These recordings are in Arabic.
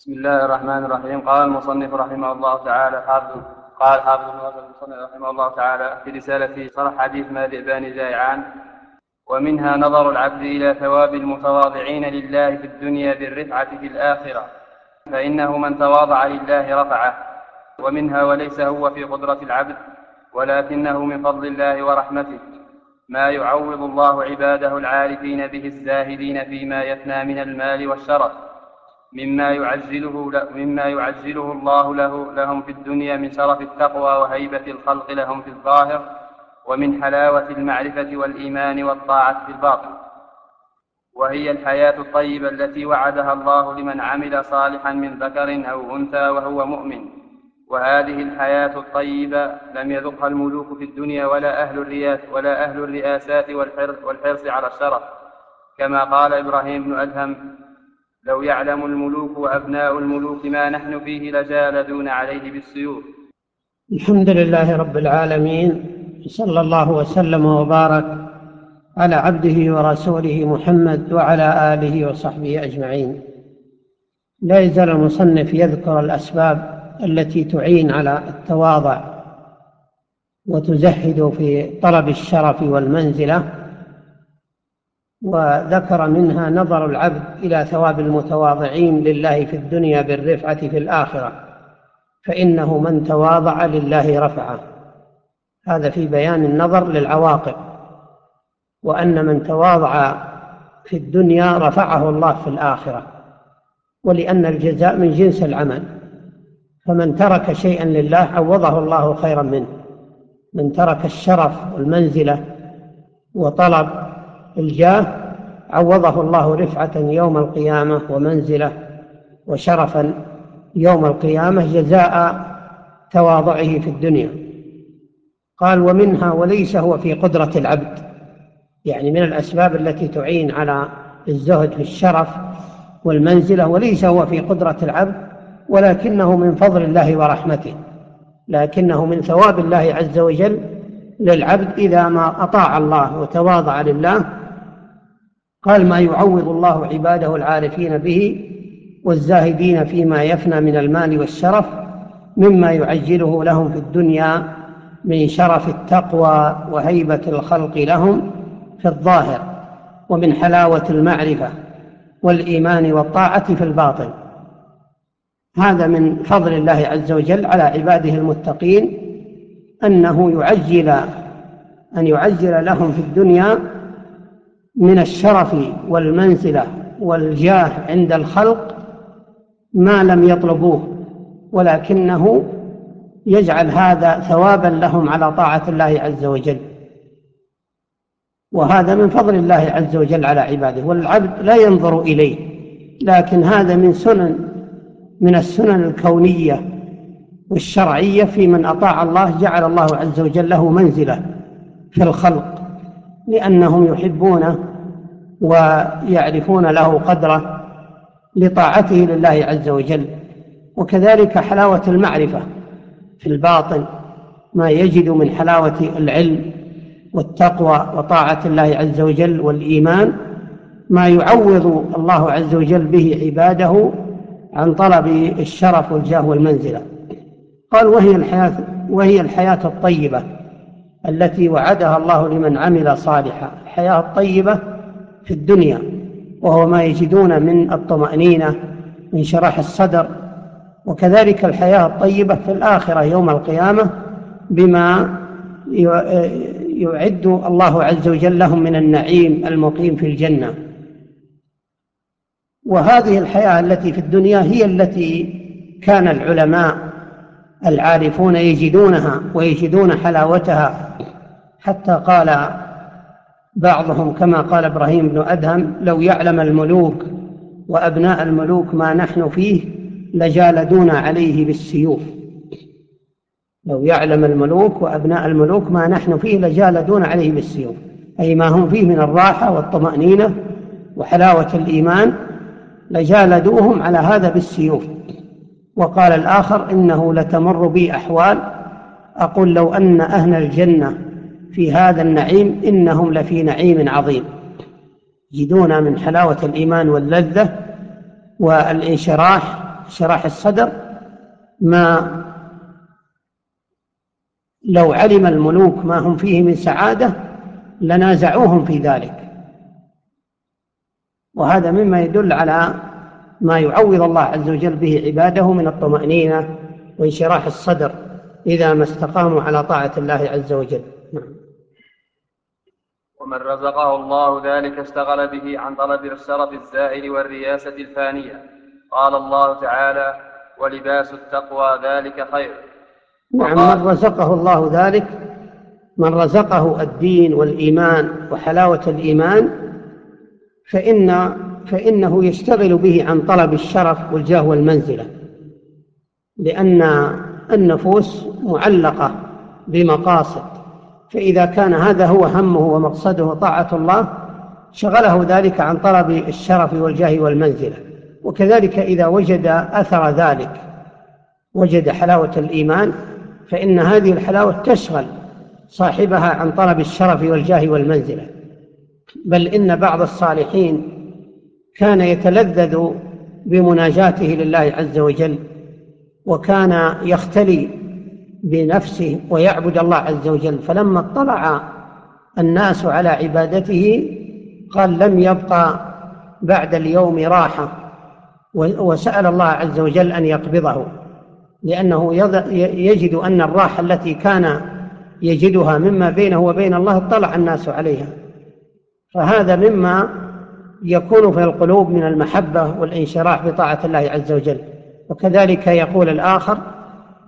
بسم الله الرحمن الرحيم. قال المصنف رحمه الله تعالى حافظ قال حافظ المصنف رحمه الله تعالى في رسالته شرح حديث ما ذئبان زائعان ومنها نظر العبد إلى ثواب المتواضعين لله في الدنيا بالرفعة في الآخرة فإنه من تواضع لله رفعه ومنها وليس هو في قدرة العبد ولكنه من فضل الله ورحمته ما يعوض الله عباده العارفين به الزاهدين فيما يفنى من المال والشرف. مما يعجله مما يعجله الله له لهم في الدنيا من شرف التقوى وهيبة الخلق لهم في الظاهر ومن حلاوة المعرفة والإيمان والطاعة في الباطن. وهي الحياة الطيبة التي وعدها الله لمن عمل صالحا من ذكر أو أنثى وهو مؤمن. وهذه الحياة الطيبة لم يذقها الملوك في الدنيا ولا أهل الرياس ولا أهل الرئاسات والحرص على الشرف. كما قال إبراهيم بن أدهم لو يعلم الملوك وأبناء الملوك ما نحن فيه لجالدون عليه بالسيوف. الحمد لله رب العالمين صلى الله وسلم وبارك على عبده ورسوله محمد وعلى آله وصحبه أجمعين. لا يزال المصنف يذكر الأسباب التي تعين على التواضع وتزهد في طلب الشرف والمنزلة وذكر منها نظر العبد إلى ثواب المتواضعين لله في الدنيا بالرفعة في الآخرة فإنه من تواضع لله رفعه. هذا في بيان النظر للعواقب وأن من تواضع في الدنيا رفعه الله في الآخرة. ولأن الجزاء من جنس العمل فمن ترك شيئا لله عوضه الله خيرا منه. من ترك الشرف والمنزلة وطلب الجاه عوضه الله رفعة يوم القيامة ومنزلة وشرفا يوم القيامة جزاء تواضعه في الدنيا. قال ومنها وليس هو في قدرة العبد. يعني من الأسباب التي تعين على الزهد في الشرف والمنزلة وليس هو في قدرة العبد ولكنه من فضل الله ورحمته لكنه من ثواب الله عز وجل للعبد إذا ما أطاع الله وتواضع لله قال ما يعوض الله عباده العارفين به والزاهدين فيما يفنى من المال والشرف مما يعجله لهم في الدنيا من شرف التقوى وهيبة الخلق لهم في الظاهر ومن حلاوة المعرفة والإيمان والطاعة في الباطن. هذا من فضل الله عز وجل على عباده المتقين أنه يعجل أن يعجل لهم في الدنيا من الشرف والمنزلة والجاه عند الخلق ما لم يطلبوه ولكنه يجعل هذا ثوابا لهم على طاعة الله عز وجل. وهذا من فضل الله عز وجل على عباده والعبد لا ينظر إليه لكن هذا من سنن من السنن الكونية والشرعية في من أطاع الله جعل الله عز وجل له منزلة في الخلق. لأنهم يحبونه ويعرفون له قدره لطاعته لله عز وجل. وكذلك حلاوة المعرفة في الباطن ما يجد من حلاوة العلم والتقوى وطاعة الله عز وجل والإيمان ما يعوض الله عز وجل به عباده عن طلب الشرف والجاه والمنزلة. قال وهي الحياة وهي الحياة الطيبة. التي وعدها الله لمن عمل صالحا الحياة الطيبة في الدنيا وهو ما يجدون من الطمأنينة من شرح الصدر وكذلك الحياة الطيبة في الآخرة يوم القيامة بما يعد الله عز وجل لهم من النعيم المقيم في الجنة. وهذه الحياة التي في الدنيا هي التي كان العلماء العارفون يجدونها ويجدون حلاوتها حتى قال بعضهم كما قال إبراهيم بن أدهم لو يعلم الملوك وأبناء الملوك ما نحن فيه لجالدونا عليه بالسيوف. لو يعلم الملوك وأبناء الملوك ما نحن فيه لجالدونا عليه بالسيوف. أي ما هم فيه من الراحة والطمأنينة وحلاوة الإيمان لجالدوهم على هذا بالسيوف. وقال الآخر إنه لتمر بي أحوال أقول لو أن أهل الجنة في هذا النعيم إنهم لفي نعيم عظيم. يجدون من حلاوة الإيمان واللذة والانشراح شراح الصدر ما لو علم الملوك ما هم فيه من سعادة لنازعوهم في ذلك. وهذا مما يدل على ما يعوض الله عز وجل به عباده من الطمأنينة وانشراح الصدر إذا ما استقاموا على طاعة الله عز وجل. نعم. ومن رزقه الله ذلك اشتغل به عن طلب الشرف الزائل والرياسة الفانية. قال الله تعالى ولباس التقوى ذلك خير. نعم من رزقه الله ذلك من رزقه الدين والإيمان وحلاوة الإيمان فإن فإنه يشتغل به عن طلب الشرف والجاه والمنزلة. لأن النفوس معلقة بمقاصد. فإذا كان هذا هو همه ومقصده طاعة الله شغله ذلك عن طلب الشرف والجاه والمنزلة. وكذلك إذا وجد أثر ذلك وجد حلاوة الإيمان فإن هذه الحلاوة تشغل صاحبها عن طلب الشرف والجاه والمنزلة. بل إن بعض الصالحين كان يتلذذ بمناجاته لله عز وجل وكان يختلي بنفسه ويعبد الله عز وجل. فلما اطلع الناس على عبادته قال لم يبقى بعد اليوم راحة. وسأل الله عز وجل أن يقبضه لأنه يجد أن الراحة التي كان يجدها مما بينه وبين الله اطلع الناس عليها. فهذا مما يكون في القلوب من المحبة والانشراح بطاعة الله عز وجل. وكذلك يقول الآخر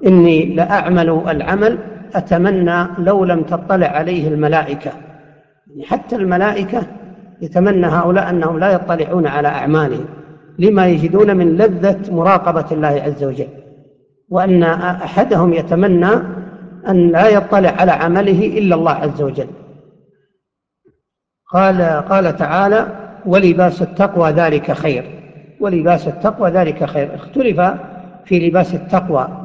إني لأعمل العمل أتمنى لو لم تطلع عليه الملائكة. يعني حتى الملائكة يتمنى هؤلاء أنهم لا يطلعون على أعمالهم. لما يجدون من لذة مراقبة الله عز وجل. وأن أحدهم يتمنى أن لا يطلع على عمله إلا الله عز وجل. قال قال تعالى ولباس التقوى ذلك خير. ولباس التقوى ذلك خير. اختلف في لباس التقوى.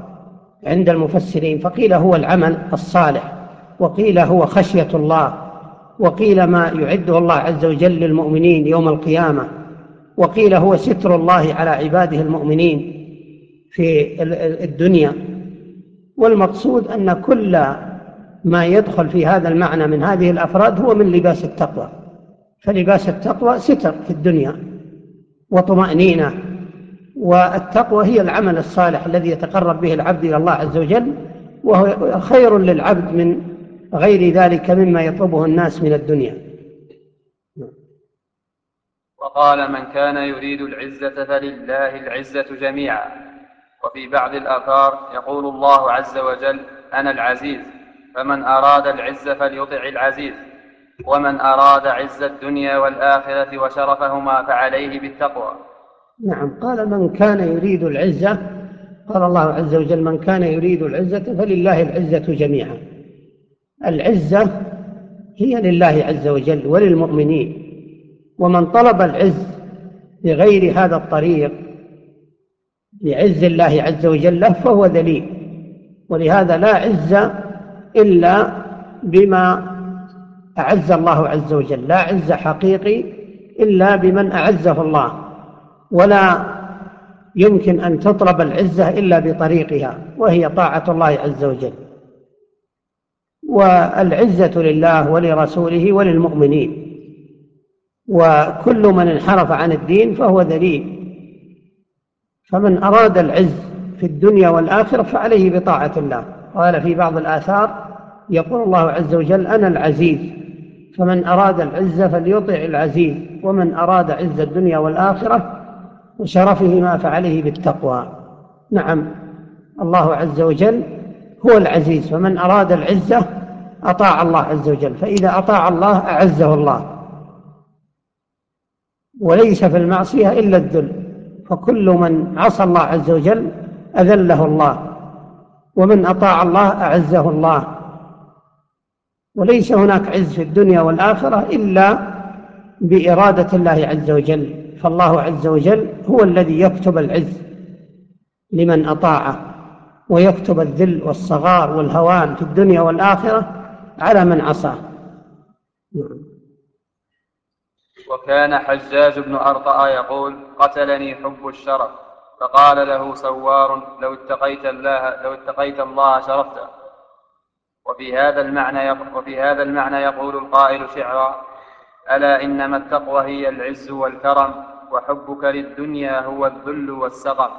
عند المفسرين فقيل هو العمل الصالح وقيل هو خشية الله وقيل ما يعده الله عز وجل للمؤمنين يوم القيامة وقيل هو ستر الله على عباده المؤمنين في الدنيا. والمقصود أن كل ما يدخل في هذا المعنى من هذه الأفراد هو من لباس التقوى فلباس التقوى ستر في الدنيا وطمأنينة والتقوى هي العمل الصالح الذي يتقرب به العبد إلى الله عز وجل وهو خير للعبد من غير ذلك مما يطلبه الناس من الدنيا. وقال من كان يريد العزة فلله العزة جميعا. وفي بعض الآثار يقول الله عز وجل أنا العزيز فمن أراد العزة فليطع العزيز. ومن أراد عز الدنيا والآخرة وشرفهما فعليه بالتقوى. نعم قال من كان يريد العزة قال الله عز وجل من كان يريد العزة فلله العزة جميعا. العزة هي لله عز وجل وللمؤمنين ومن طلب العز بغير هذا الطريق بعز الله عز وجل له فهو ذليل. ولهذا لا عز إلا بما أعز الله عز وجل لا عز حقيقي إلا بمن أعزه الله. ولا يمكن أن تطلب العزة إلا بطريقها وهي طاعة الله عز وجل. والعزة لله ولرسوله وللمؤمنين. وكل من انحرف عن الدين فهو ذليل. فمن أراد العز في الدنيا والآخرة فعليه بطاعة الله. قال في بعض الآثار يقول الله عز وجل أنا العزيز. فمن أراد العزة فليطع العزيز. ومن أراد عز الدنيا والآخرة وشرفهما فعليه بالتقوى. نعم الله عز وجل هو العزيز فمن أراد العزة أطاع الله عز وجل فإذا أطاع الله أعزه الله. وليس في المعصية إلا الذل فكل من عصى الله عز وجل أذله الله ومن أطاع الله أعزه الله. وليس هناك عز في الدنيا والآخرة إلا بإرادة الله عز وجل. فالله عز وجل هو الذي يكتب العز لمن أطاعه ويكتب الذل والصغار والهوان في الدنيا والآخرة على من عصاه. وكان حجاج بن أرطأ يقول قتلني حب الشرف فقال له سوار لو اتقيت الله لو اتقيت الله شرفته. وفي هذا المعنى وفي هذا المعنى يقول القائل شعرا ألا إنما التقوى هي العز والكرم وحبك للدنيا هو الذل والسقم.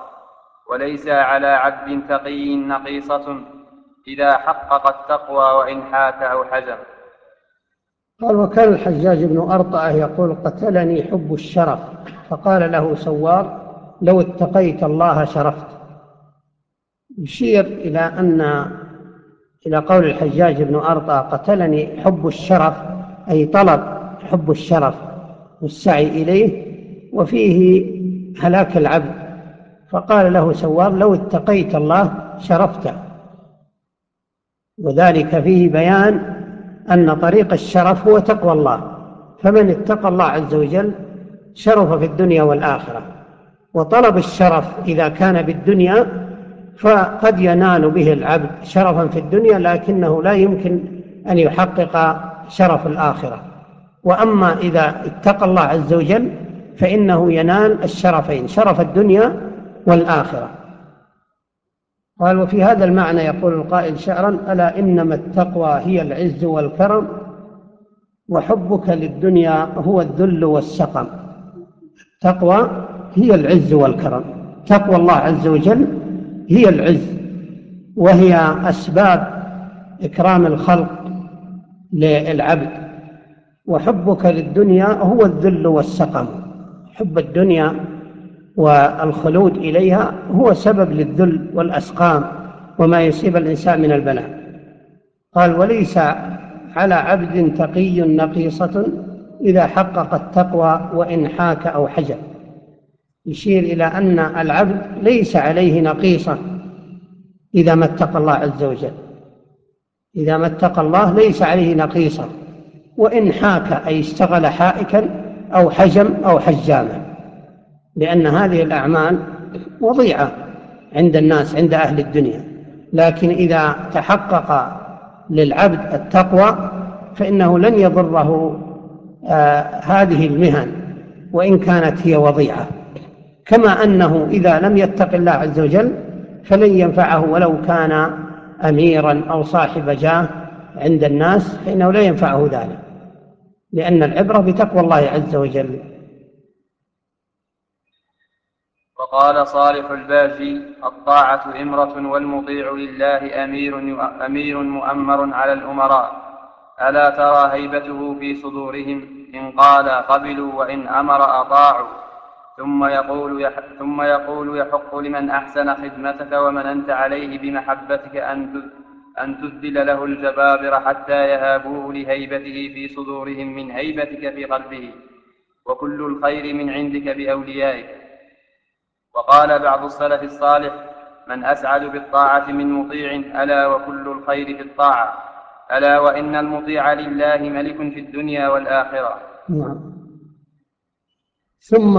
وليس على عبد تقي نقيصة. إذا حقق التقوى وإن حاك أو حزم قال وكان الحجاج بن أرطأة يقول قتلني حب الشرف. فقال له سوار لو اتقيت الله شرفت. يشير إلى أن إلى قول الحجاج بن أرطأة قتلني حب الشرف أي طلب. حب الشرف والسعي إليه وفيه هلاك العبد. فقال له سوار لو اتقيت الله شرفت وذلك فيه بيان أن طريق الشرف هو تقوى الله. فمن اتقى الله عز وجل شرف في الدنيا والآخرة. وطلب الشرف إذا كان بالدنيا فقد ينال به العبد شرفا في الدنيا لكنه لا يمكن أن يحقق شرف الآخرة. وأما إذا اتقى الله عز وجل فإنه ينال الشرفين شرف الدنيا والآخرة. قال وفي هذا المعنى يقول القائل شعرا ألا إنما التقوى هي العز والكرم وحبك للدنيا هو الذل والسقم التقوى هي العز والكرم. تقوى الله عز وجل هي العز وهي أسباب إكرام الخلق للعبد. وحبك للدنيا هو الذل والسقم. حب الدنيا والخلود إليها هو سبب للذل والأسقام وما يصيب الإنسان من البلاء. قال وليس على عبد تقي نقيصة إذا حقق التقوى وإن حاك أو حجب. يشير إلى أن العبد ليس عليه نقيصة إذا ما اتقى الله عز وجل. إذا ما اتقى الله ليس عليه نقيصة. وإن حاك أي اشتغل حائكا أو حجم أو حجاما. لأن هذه الأعمال وضيعة عند الناس عند أهل الدنيا. لكن إذا تحقق للعبد التقوى فإنه لن يضره آه هذه المهن وإن كانت هي وضيعة. كما أنه إذا لم يتق الله عز وجل فلن ينفعه ولو كان أميرا أو صاحب جاه عند الناس فإنه لا ينفعه ذلك. لأن العبرة بتقوى الله عز وجل. وقال صالح الباجي الطاعة إمرة والمطيع لله أمير, أمير مؤمر على الأمراء. ألا ترى هيبته في صدورهم؟ إن قال قبلوا وإن أمر أطاعوا. ثم يقول ثم يقول يحق لمن أحسن خدمتك ومن أنت عليه بمحبتك أن أن تذل له الجبابرة حتى يهابوه لهيبته في صدورهم من هيبتك في قلبه وكل الخير من عندك بأوليائك. وقال بعض السلف الصالح من أسعد بالطاعة من مطيع ألا وكل الخير في الطاعة. ألا وإن المطيع لله ملك في الدنيا والآخرة. نعم. ثم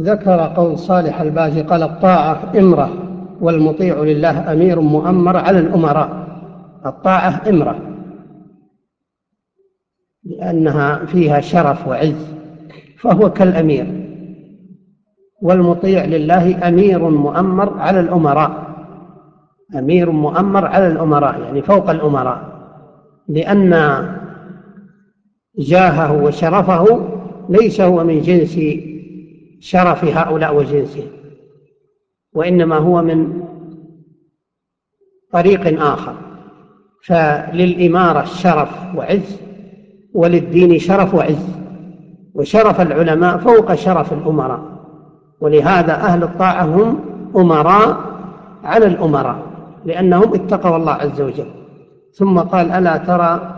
ذكر قول صالح الباجي قال الطاعة إمرة والمطيع لله أمير مؤمر على الأمراء. الطاعة إمرة لأنها فيها شرف وعز فهو كالأمير. والمطيع لله أمير مؤمر على الأمراء أمير مؤمر على الأمراء يعني فوق الأمراء لأن جاهه وشرفه ليس هو من جنس شرف هؤلاء وجنسه وإنما هو من طريق آخر. فللإمارة شرف وعز وللدين شرف وعز وشرف العلماء فوق شرف الأمراء. ولهذا أهل الطاعة هم أمراء على الأمراء لأنهم اتقوا الله عز وجل. ثم قال ألا ترى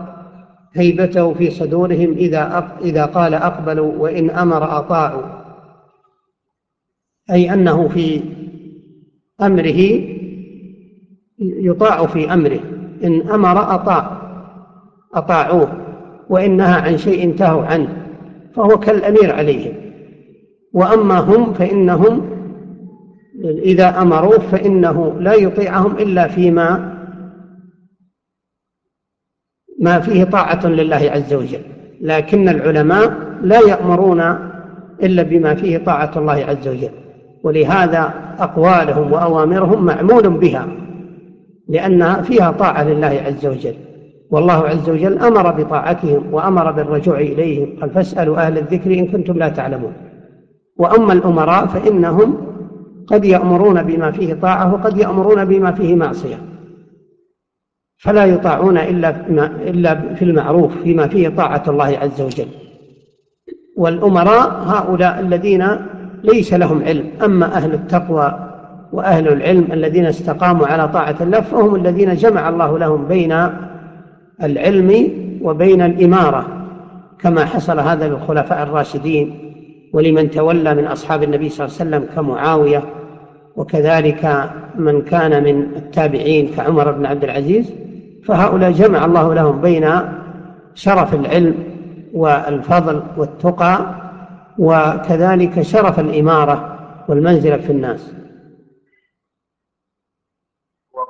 هيبته في صدورهم إذا إذا قال أقبلوا وإن أمر أطاعوا. أي أنه في أمره يطاع في أمره. إن أمر أطاع أطاعوه وإن نهى عن شيء انتهوا عنه فهو كالأمير عليهم. وأما هم فإنهم إذا أمروه فإنه لا يطيعهم إلا فيما ما فيه طاعة لله عز وجل. لكن العلماء لا يأمرون إلا بما فيه طاعة الله عز وجل. ولهذا أقوالهم وأوامرهم معمول بها. لأنها فيها طاعة لله عز وجل. والله عز وجل أمر بطاعتهم وأمر بالرجوع إليهم. قال فاسألوا أهل الذكر إن كنتم لا تعلمون. وأما الأمراء فإنهم قد يأمرون بما فيه طاعة وقد يأمرون بما فيه معصية. فلا يطاعون إلا في المعروف فيما فيه طاعة الله عز وجل. والأمراء هؤلاء الذين ليس لهم علم. أما أهل التقوى وأهل العلم الذين استقاموا على طاعة الله فهم الذين جمع الله لهم بين العلم وبين الإمارة. كما حصل هذا للخلفاء الراشدين ولمن تولى من أصحاب النبي صلى الله عليه وسلم كمعاوية وكذلك من كان من التابعين كعمر بن عبد العزيز. فهؤلاء جمع الله لهم بين شرف العلم والفضل والتقى وكذلك شرف الإمارة والمنزلة في الناس.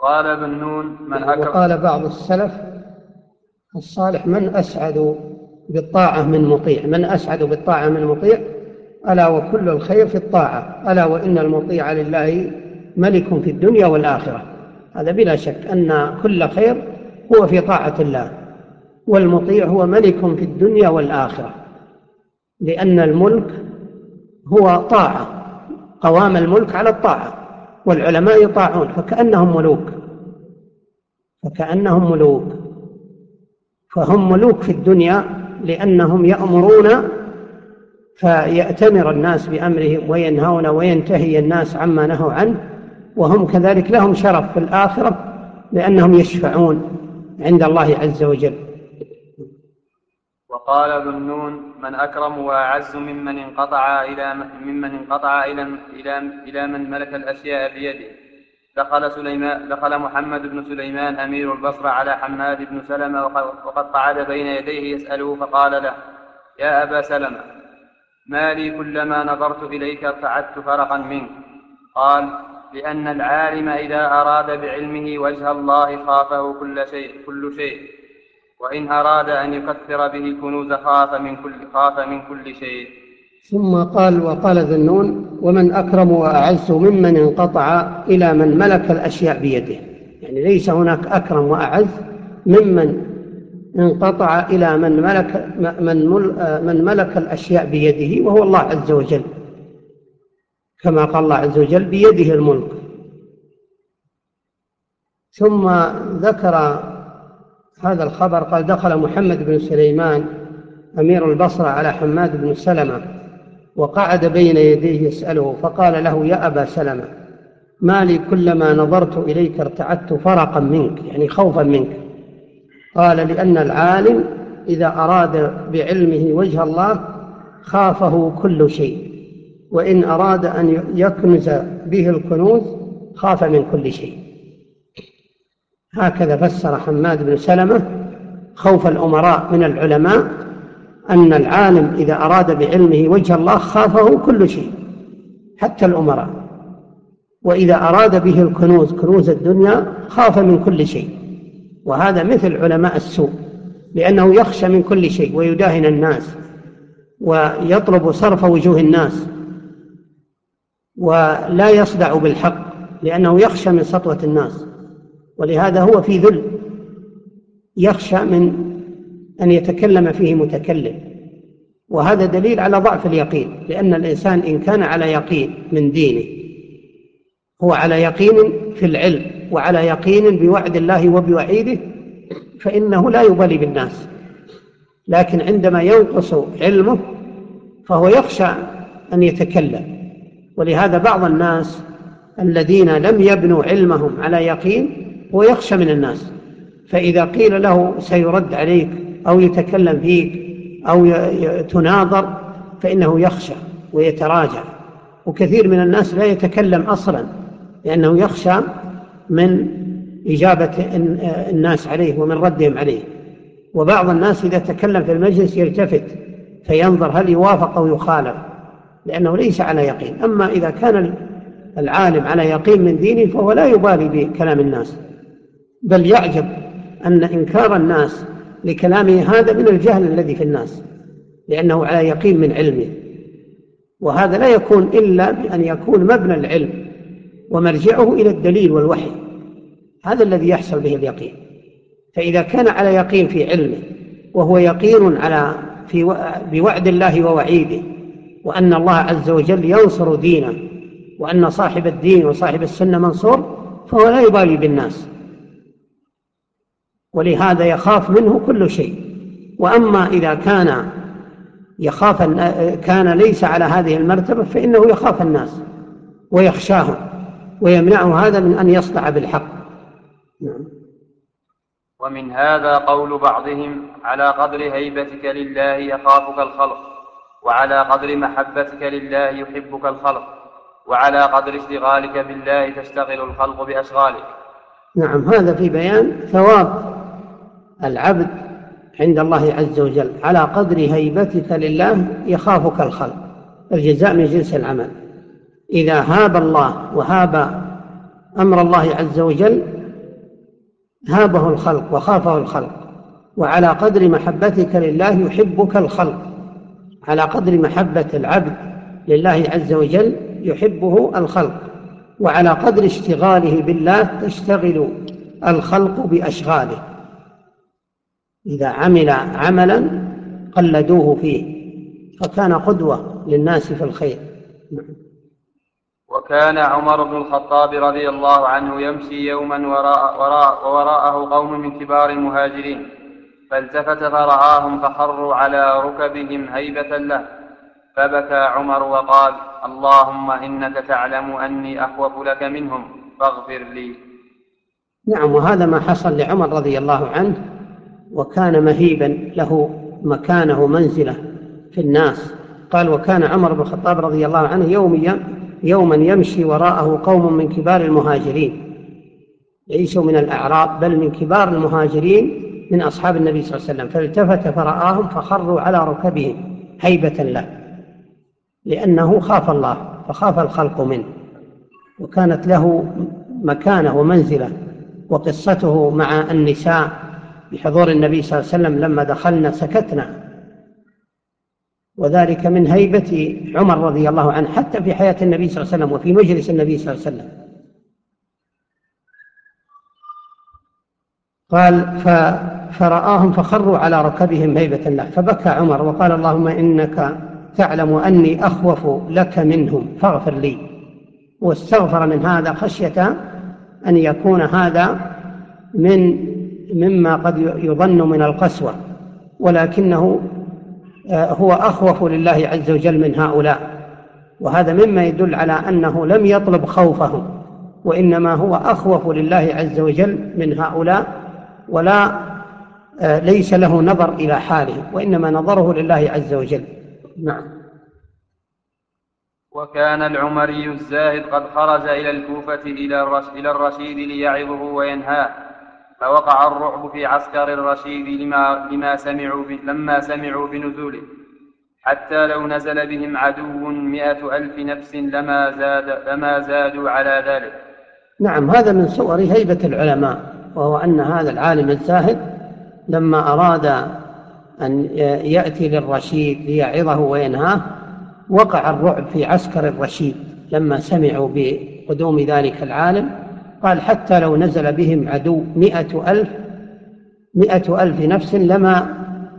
وقال ابن نون من أكرم. وقال بعض السلف الصالح من أسعد بالطاعة من مطيع؟ من أسعد بالطاعة من مطيع؟ ألا وكل الخير في الطاعة. ألا وإن المطيع لله ملك في الدنيا والآخرة. هذا بلا شك أن كل خير هو في طاعة الله والمطيع هو ملك في الدنيا والآخرة. لأن الملك هو طاعة قوام الملك على الطاعة والعلماء يطاعون فكأنهم ملوك. فكأنهم ملوك. فهم ملوك في الدنيا لأنهم يأمرون فيأتمر الناس بأمرهم وينهون وينتهي الناس عما نهوا عنه. وهم كذلك لهم شرف في الآخرة لأنهم يشفعون عند الله عز وجل. وقال ابن نون من أكرم وأعز ممن انقطع إلى ممن انقطع إلى إلى إلى من ملك الأشياء بيده. دخل سليمان دخل محمد بن سليمان أمير البصرة على حماد بن سلمة وقد قعد بين يديه يسأله فقال له يا أبا سلمة ما لي كلما نظرت إليك ارتعدت فرقا منك. قال لأن العالم إذا أراد بعلمه وجه الله خافه كل شيء كل شيء وإن أراد أن يكثر به الكنوز خاف من كل خاف من كل شيء. ثم قال وقال ذنون ومن أكرم وأعز ممن انقطع إلى من ملك الأشياء بيده. يعني ليس هناك أكرم وأعز ممن انقطع إلى من ملك من من ملك الأشياء بيده وهو الله عز وجل. كما قال الله عز وجل بيده الملك. ثم ذكر هذا الخبر قال دخل محمد بن سليمان أمير البصرة على حماد بن سلمة. وقعد بين يديه يسأله فقال له يا أبا سلمة ما لي كلما نظرت إليك ارتعدت فرقا منك يعني خوفا منك. قال لأن العالم إذا أراد بعلمه وجه الله خافه كل شيء وإن أراد أن يكنز به الكنوز خاف من كل شيء. هكذا فسر حماد بن سلمة خوف الأمراء من العلماء أن العالم إذا أراد بعلمه وجه الله خافه كل شيء حتى الأمراء. وإذا أراد به الكنوز كنوز الدنيا خاف من كل شيء. وهذا مثل علماء السوء لأنه يخشى من كل شيء ويداهن الناس ويطلب صرف وجوه الناس ولا يصدع بالحق لأنه يخشى من سطوة الناس. ولهذا هو في ذل يخشى من أن يتكلم فيه متكلم. وهذا دليل على ضعف اليقين لأن الإنسان إن كان على يقين من دينه هو على يقين في العلم وعلى يقين بوعد الله وبوعيده فإنه لا يبالي بالناس. لكن عندما ينقص علمه فهو يخشى أن يتكلم. ولهذا بعض الناس الذين لم يبنوا علمهم على يقين ويخشى من الناس. فإذا قيل له سيرد عليك أو يتكلم فيك أو تناظر فإنه يخشى ويتراجع. وكثير من الناس لا يتكلم أصلا لأنه يخشى من إجابة الناس عليه ومن ردهم عليه. وبعض الناس إذا تكلم في المجلس يلتفت فينظر هل يوافق أو يخالف لأنه ليس على يقين. أما إذا كان العالم على يقين من دينه فهو لا يبالي بكلام الناس. بل يعجب أن إنكار الناس لكلامه هذا من الجهل الذي في الناس لأنه على يقين من علمه. وهذا لا يكون إلا بأن يكون مبنى العلم ومرجعه إلى الدليل والوحي. هذا الذي يحصل به اليقين. فإذا كان على يقين في علمه وهو يقين على في بوعد الله ووعيده وأن الله عز وجل ينصر دينه وأن صاحب الدين وصاحب السنة منصور فهو لا يبالي بالناس. ولهذا يخاف منه كل شيء. وأما إذا كان يخاف كان ليس على هذه المرتبة فإنه يخاف الناس ويخشاهم ويمنعه هذا من أن يصدع بالحق. نعم. ومن هذا قول بعضهم على قدر هيبتك لله يخافك الخلق وعلى قدر محبتك لله يحبك الخلق وعلى قدر اشتغالك بالله تشتغل الخلق بأشغالك. نعم هذا في بيان ثواب العبد عند الله عز وجل على قدر هيبتك لله يخافك الخلق الجزاء من جنس العمل. إذا هاب الله وهاب أمر الله عز وجل هابه الخلق وخافه الخلق وعلى قدر محبتك لله يحبك الخلق. على قدر محبة العبد لله عز وجل يحبه الخلق وعلى قدر اشتغاله بالله تشتغل الخلق بأشغاله. إذا عمل عملا قلدوه فيه فكان قدوة للناس في الخير. وكان عمر بن الخطاب رضي الله عنه يمشي يوما وراء وراء وراءه قوم من كبار المهاجرين فالتفت فرآهم فخروا على ركبهم هيبة له. فبكى عمر وقال اللهم إنك تعلم أني أخوف لك منهم فاغفر لي. نعم وهذا ما حصل لعمر رضي الله عنه. وكان مهيبا له مكانه ومنزله في الناس. قال وكان عمر بن الخطاب رضي الله عنه يوميا يوما يمشي وراءه قوم من كبار المهاجرين. ليسوا من الأعراب بل من كبار المهاجرين من أصحاب النبي صلى الله عليه وسلم. فالتفت فرآهم فخروا على ركبهم هيبة له لأنه خاف الله فخاف الخلق منه. وكانت له مكانة ومنزلة وقصته مع النساء بحضور النبي صلى الله عليه وسلم لما دخلنا سكتنا. وذلك من هيبة عمر رضي الله عنه حتى في حياة النبي صلى الله عليه وسلم وفي مجلس النبي صلى الله عليه وسلم. قال فرآهم فخروا على ركبهم هيبة الله. فبكى عمر وقال اللهم إنك تعلم أني أخوف لك منهم. فاغفر لي. واستغفر من هذا خشية أن يكون هذا من مما قد يظن من القسوة ولكنه آه، هو أخوف لله عز وجل من هؤلاء. وهذا مما يدل على أنه لم يطلب خوفهم وإنما هو أخوف لله عز وجل من هؤلاء ولا آه، ليس له نظر إلى حالهم وإنما نظره لله عز وجل. نعم. وكان العمري الزاهد قد خرج إلى الكوفة إلى الرشيد ليعظه وينهاه. فوقع الرعب في عسكر الرشيد لما, لما سمعوا لما سمعوا بنزوله. حتى لو نزل بهم عدو مئة ألف نفس لما, زاد لما زادوا على ذلك. نعم هذا من صور هيبة العلماء وهو أن هذا العالم الزاهد لما أراد أن يأتي للرشيد ليعظه وينهاه وقع الرعب في عسكر الرشيد لما سمعوا بقدوم ذلك العالم. قال حتى لو نزل بهم عدو مئة ألف مئة ألف نفس لما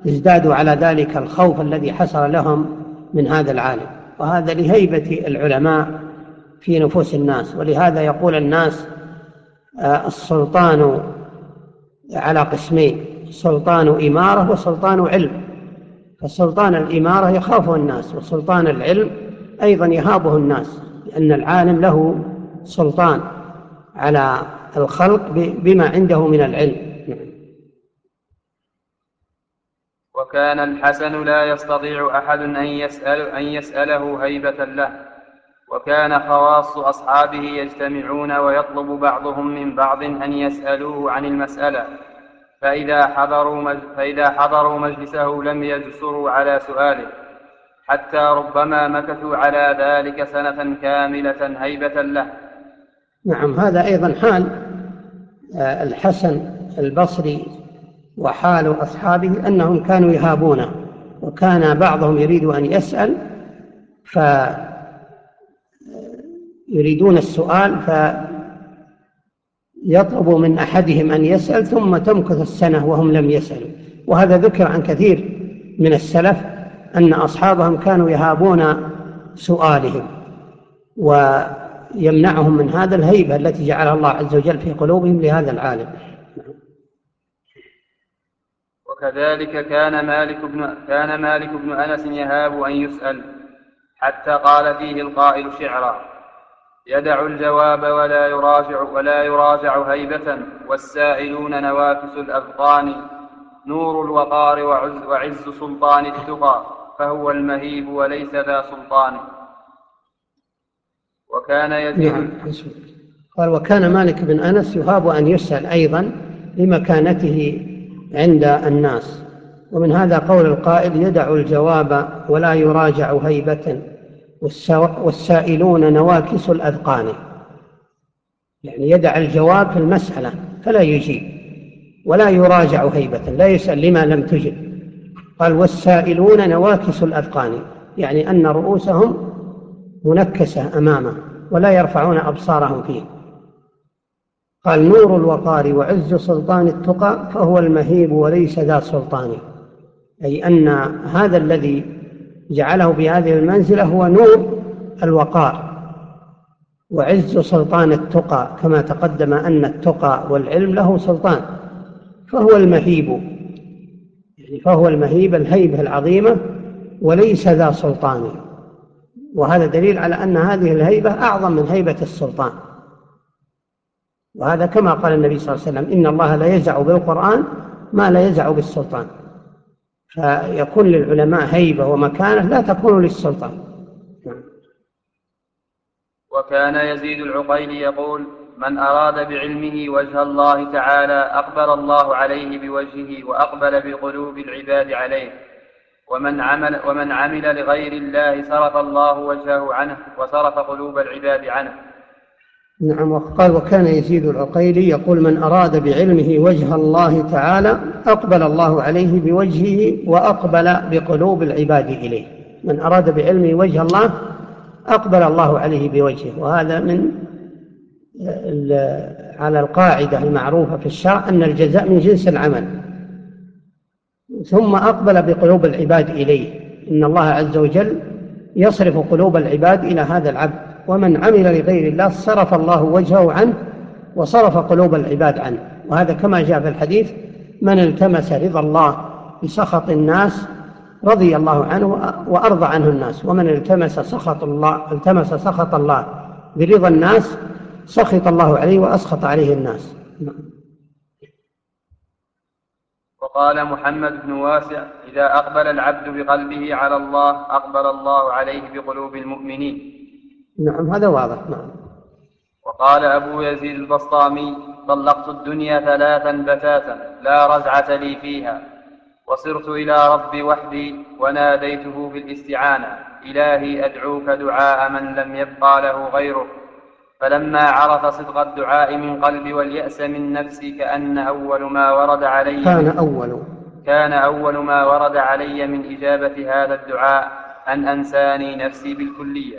ازدادوا على ذلك الخوف الذي حصل لهم من هذا العالم. وهذا لهيبة العلماء في نفوس الناس. ولهذا يقول الناس آه، السلطان على قسمين سلطان إمارة وسلطان علم. فسلطان الإمارة يخافه الناس وسلطان العلم أيضا يهابه الناس لأن العالم له سلطان. على الخلق بما عنده من العلم. وكان الحسن لا يستطيع أحد أن, يسأل أن يسأله هيبة له. وكان خواص أصحابه يجتمعون ويطلب بعضهم من بعض أن يسألوه عن المسألة. فإذا حضروا, فإذا حضروا مجلسه لم يجسروا على سؤاله. حتى ربما مكثوا على ذلك سنة كاملة هيبة له. نعم هذا أيضا حال آه، الحسن البصري وحال أصحابه أنهم كانوا يهابونه وكان بعضهم يريد أن يسأل ف يريدون السؤال فيطلب من أحدهم أن يسأل ثم تمكث السنة وهم لم يسألوا. وهذا ذكر عن كثير من السلف أن أصحابهم كانوا يهابون سؤالهم ويمنعهم من هذا الهيبة التي جعلها الله عز وجل في قلوبهم لهذا العالم. وكذلك كان مالك بن كان مالك بن أنس يهاب أن يسأل حتى قال فيه القائل شعرا يدع الجواب ولا يراجع ولا يراجع هيبة والسائلون نواكس الأذقان نور الوقار وعز, وعز سلطان التقى فهو المهيب وليس ذا سلطان. وكان يزيد نعم. قال وكان مالك بن أنس يهاب أن يسأل أيضا لمكانته عند الناس. ومن هذا قول القائل يدع الجواب ولا يراجع هيبة والسائلون نواكس الأذقان. يعني يدع الجواب في المسألة فلا يجيب. ولا يراجع هيبة لا يسأل لما لم تجب. قال والسائلون نواكس الأذقان. يعني أن رؤوسهم منكسة أمامه. ولا يرفعون أبصارهم فيه. قال نور الوقار وعز سلطان التقى فهو المهيب وليس ذا سلطان. أي أن هذا الذي جعله بهذه المنزلة هو نور الوقار وعز سلطان التقى كما تقدم أن التقى والعلم له سلطان. فهو المهيب يعني فهو المهيب الهيبة العظيمة وليس ذا سلطان. وهذا دليل على أن هذه الهيبة أعظم من هيبة السلطان. وهذا كما قال النبي صلى الله عليه وسلم إن الله لا يزع بالقرآن ما لا يزع بالسلطان. فيكون للعلماء هيبة ومكانة لا تكون للسلطان. وكان يزيد العقيلي يقول من أراد بعلمه وجه الله تعالى أقبل الله عليه بوجهه وأقبل بقلوب العباد عليه. ومن عمل ومن عمل لغير الله صرف الله وجهه عنه وصرف قلوب العباد عنه. نعم وقال وكان يزيد العقيلي يقول من أراد بعلمه وجه الله تعالى أقبل الله عليه بوجهه وأقبل بقلوب العباد إليه. من أراد بعلمه وجه الله أقبل الله عليه بوجهه وهذا من على القاعدة المعروفة في الشرع أن الجزاء من جنس العمل. ثم أقبل بقلوب العباد إليه. إن الله عز وجل يصرف قلوب العباد إلى هذا العبد. ومن عمل لغير الله صرف الله وجهه عنه وصرف قلوب العباد عنه. وهذا كما جاء في الحديث من التمس رضا الله بسخط الناس رضي الله عنه وأرضى عنه الناس. ومن التمس سخط الله التمس سخط الله برضا الناس سخط الله عليه وأسخط عليه الناس. وقال محمد بن واسع إذا أقبل العبد بقلبه على الله أقبل الله عليه بقلوب المؤمنين. نعم هذا واضح نعم. وقال أبو يزيد البسطامي طلقت الدنيا ثلاثا بتاتا لا رزعة لي فيها وصرت إلى ربي وحدي وناديته بالاستعانة إلهي أدعوك دعاء من لم يبقى له غيرك فلما عرف صدق الدعاء من قلبي واليأس من نفسي كأن أول ما ورد علي كان أول. كان أول ما ورد علي من إجابة هذا الدعاء أن أنساني نفسي بالكلية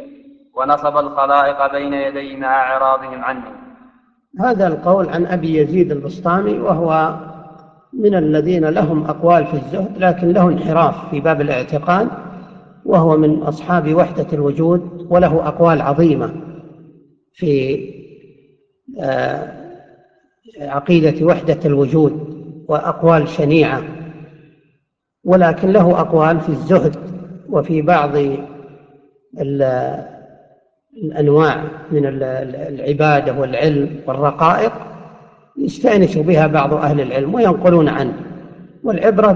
ونصب الخلائق بين يدي مع إعراضهم عنه هذا القول عن أبي يزيد البسطامي وهو من الذين لهم أقوال في الزهد لكن له انحراف في باب الاعتقاد وهو من أصحاب وحدة الوجود وله أقوال عظيمة. في آه، عقيدة وحدة الوجود وأقوال شنيعة ولكن له أقوال في الزهد وفي بعض الأنواع من العبادة والعلم والرقائق يستأنس بها بعض أهل العلم وينقلون عنه. والعبرة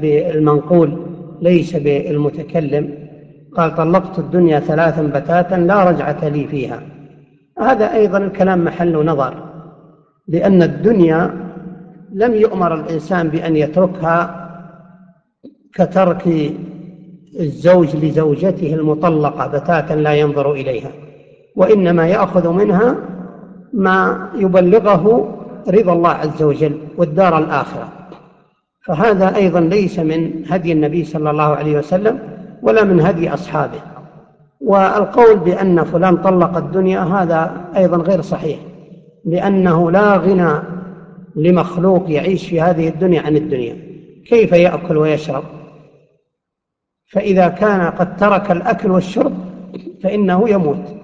بالمنقول ليس بالمتكلم. قال طلقت الدنيا ثلاثا بتاتا لا رجعة لي فيها. هذا أيضا الكلام محل نظر لأن الدنيا لم يؤمر الإنسان بأن يتركها كترك الزوج لزوجته المطلقة بتاتا لا ينظر إليها وإنما يأخذ منها ما يبلغه رضا الله عز وجل والدار الآخرة. فهذا أيضا ليس من هدي النبي صلى الله عليه وسلم ولا من هدي أصحابه. والقول بأن فلان طلق الدنيا هذا أيضا غير صحيح لأنه لا غنى لمخلوق يعيش في هذه الدنيا عن الدنيا. كيف يأكل ويشرب؟ فإذا كان قد ترك الأكل والشرب فإنه يموت.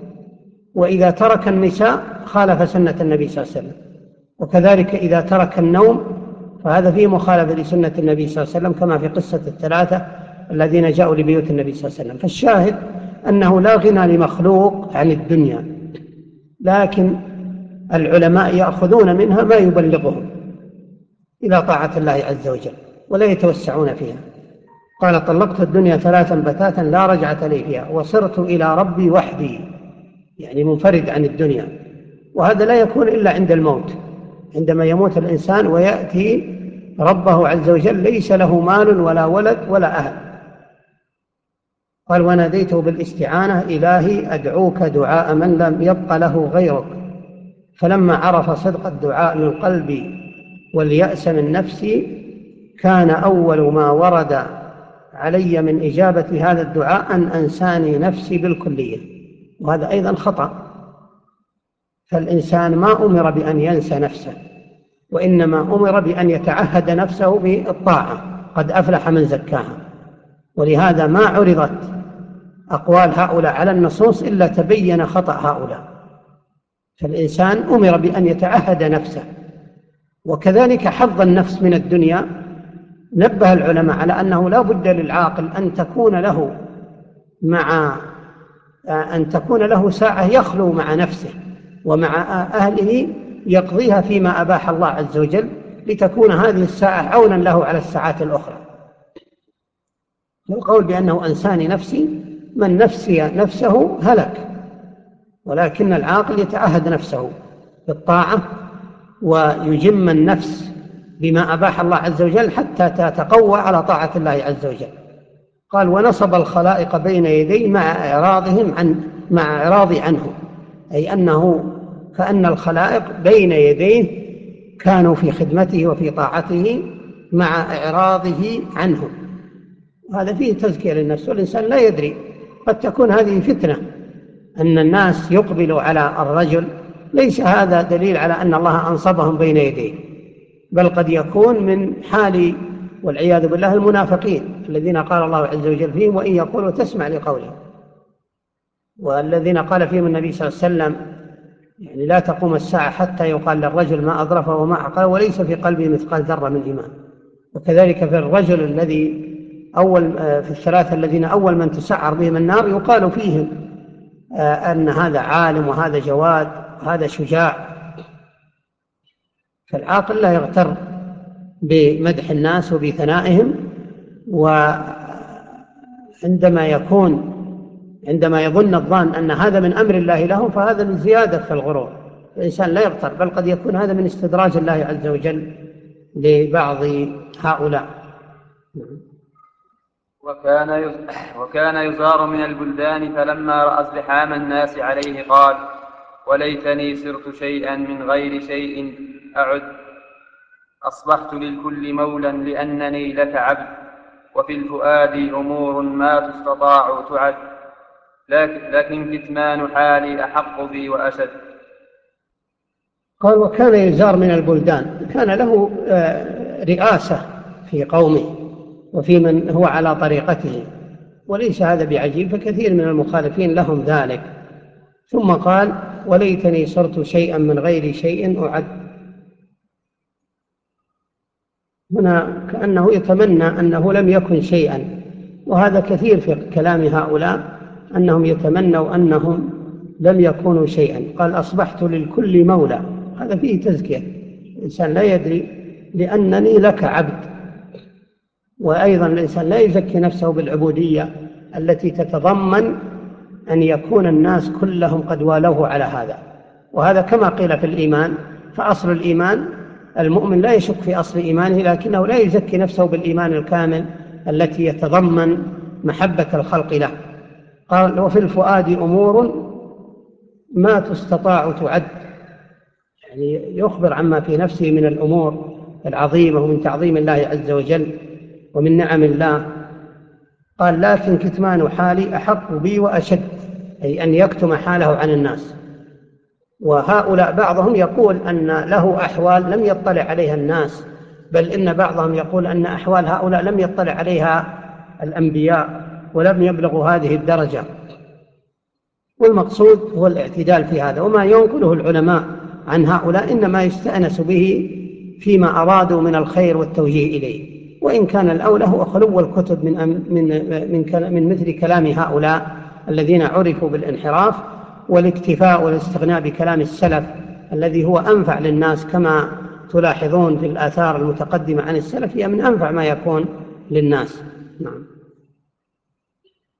وإذا ترك النساء خالف سنة النبي صلى الله عليه وسلم. وكذلك إذا ترك النوم فهذا فيه مخالفة لسنة النبي صلى الله عليه وسلم كما في قصة الثلاثة الذين جاءوا لبيوت النبي صلى الله عليه وسلم. فالشاهد أنه لا غنى لمخلوق عن الدنيا لكن العلماء يأخذون منها ما يبلغهم إلى طاعة الله عز وجل ولا يتوسعون فيها. قال طلقت الدنيا ثلاثا بتاتا لا رجعة لي فيها وصرت إلى ربي وحدي يعني منفرد عن الدنيا. وهذا لا يكون إلا عند الموت. عندما يموت الإنسان ويأتي ربه عز وجل ليس له مال ولا ولد ولا أهل. قال وناديته بالاستعانة إلهي أدعوك دعاء من لم يبق له غيرك. فلما عرف صدق الدعاء من قلبي واليأس من نفسي كان أول ما ورد علي من إجابة هذا الدعاء أن أنساني نفسي بالكلية. وهذا أيضا خطأ. فالإنسان ما أمر بأن ينسى نفسه وإنما أمر بأن يتعهد نفسه بالطاعة قد أفلح من زكاها. ولهذا ما عرضت أقوال هؤلاء على النصوص إلا تبين خطأ هؤلاء. فالإنسان أمر بأن يتعهد نفسه. وكذلك حظ النفس من الدنيا نبه العلماء على أنه لا بد للعاقل أن تكون له مع أن تكون له ساعة يخلو مع نفسه ومع أهله يقضيها فيما أباح الله عز وجل لتكون هذه الساعة عونا له على الساعات الأخرى. القول بأنه أنساني نفسي من نفسي نفسه هلك ولكن العاقل يتعهد نفسه بالطاعة ويجم النفس بما أباح الله عز وجل حتى تتقوى على طاعة الله عز وجل. قال ونصب الخلائق بين يديه مع إعراضهم عن مع إعراضي عنه أي أنه كأن الخلائق بين يديه كانوا في خدمته وفي طاعته مع إعراضه عنهم وهذا فيه تزكية للنفس والإنسان لا يدري قد تكون هذه فتنة أن الناس يقبلوا على الرجل. ليس هذا دليل على أن الله أنصبهم بين يديه بل قد يكون من حال والعياذ بالله المنافقين الذين قال الله عز وجل فيهم وإن يقولوا تسمع لقولهم والذين قال فيهم النبي صلى الله عليه وسلم يعني لا تقوم الساعة حتى يقال للرجل ما أضرفه وما عقل وليس في قلبه مثقال ذرة من إيمان وكذلك في الرجل الذي أول آه، في الثلاثة الذين أول من تسعر بهم النار يقال فيهم آه، أن هذا عالم وهذا جواد وهذا شجاع. فالعاقل لا يغتر بمدح الناس وبثنائهم وعندما يكون عندما يظن الظان أن هذا من أمر الله لهم فهذا من زيادة في الغرور. الإنسان لا يغتر بل قد يكون هذا من استدراج الله عز وجل لبعض هؤلاء. وكان وكان يزار من البلدان فلما رأى ازدحام الناس عليه قال وليتني سرت شيئا من غير شيء أعد. أصبحت للكل مولا لأنني لك عبد. وفي الفؤاد أمور ما تستطاع تعد. لكن, لكن كتمان حالي أحق بي وأشد. قال وكان يزار من البلدان. كان له آه، رئاسة في قومه. وفي من هو على طريقته. وليس هذا بعجيب فكثير من المخالفين لهم ذلك. ثم قال وليتني صرت شيئا من غير شيء أعد. هنا كأنه يتمنى أنه لم يكن شيئا. وهذا كثير في كلام هؤلاء أنهم يتمنوا أنهم لم يكونوا شيئا. قال أصبحت للكل مولى. هذا فيه تزكية. الإنسان لا يدري لأنني لك عبد. وأيضا الإنسان لا يزكي نفسه بالعبودية التي تتضمن أن يكون الناس كلهم قد والوه على هذا. وهذا كما قيل في الإيمان فأصل الإيمان المؤمن لا يشك في أصل إيمانه لكنه لا يزكي نفسه بالإيمان الكامل التي يتضمن محبة الخلق له. قال وفي الفؤاد أمور ما تستطاع تعد. يعني يخبر عما في نفسه من الأمور العظيمة ومن تعظيم الله عز وجل. ومن نعم الله. قال لكن كتمان حالي أحق بي وأشد أي أن يكتم حاله عن الناس. وهؤلاء بعضهم يقول أن له أحوال لم يطلع عليها الناس بل إن بعضهم يقول أن أحوال هؤلاء لم يطلع عليها الأنبياء ولم يبلغوا هذه الدرجة. والمقصود هو الاعتدال في هذا وما ينقله العلماء عن هؤلاء إنما يستأنس به فيما أرادوا من الخير والتوجيه إليه. وإن كان الأولى هو خلو الكتب من من من من مثل كلام هؤلاء الذين عرفوا بالانحراف والاكتفاء والاستغناء بكلام السلف الذي هو أنفع للناس كما تلاحظون في الآثار المتقدمة عن السلف هي من أنفع ما يكون للناس. نعم.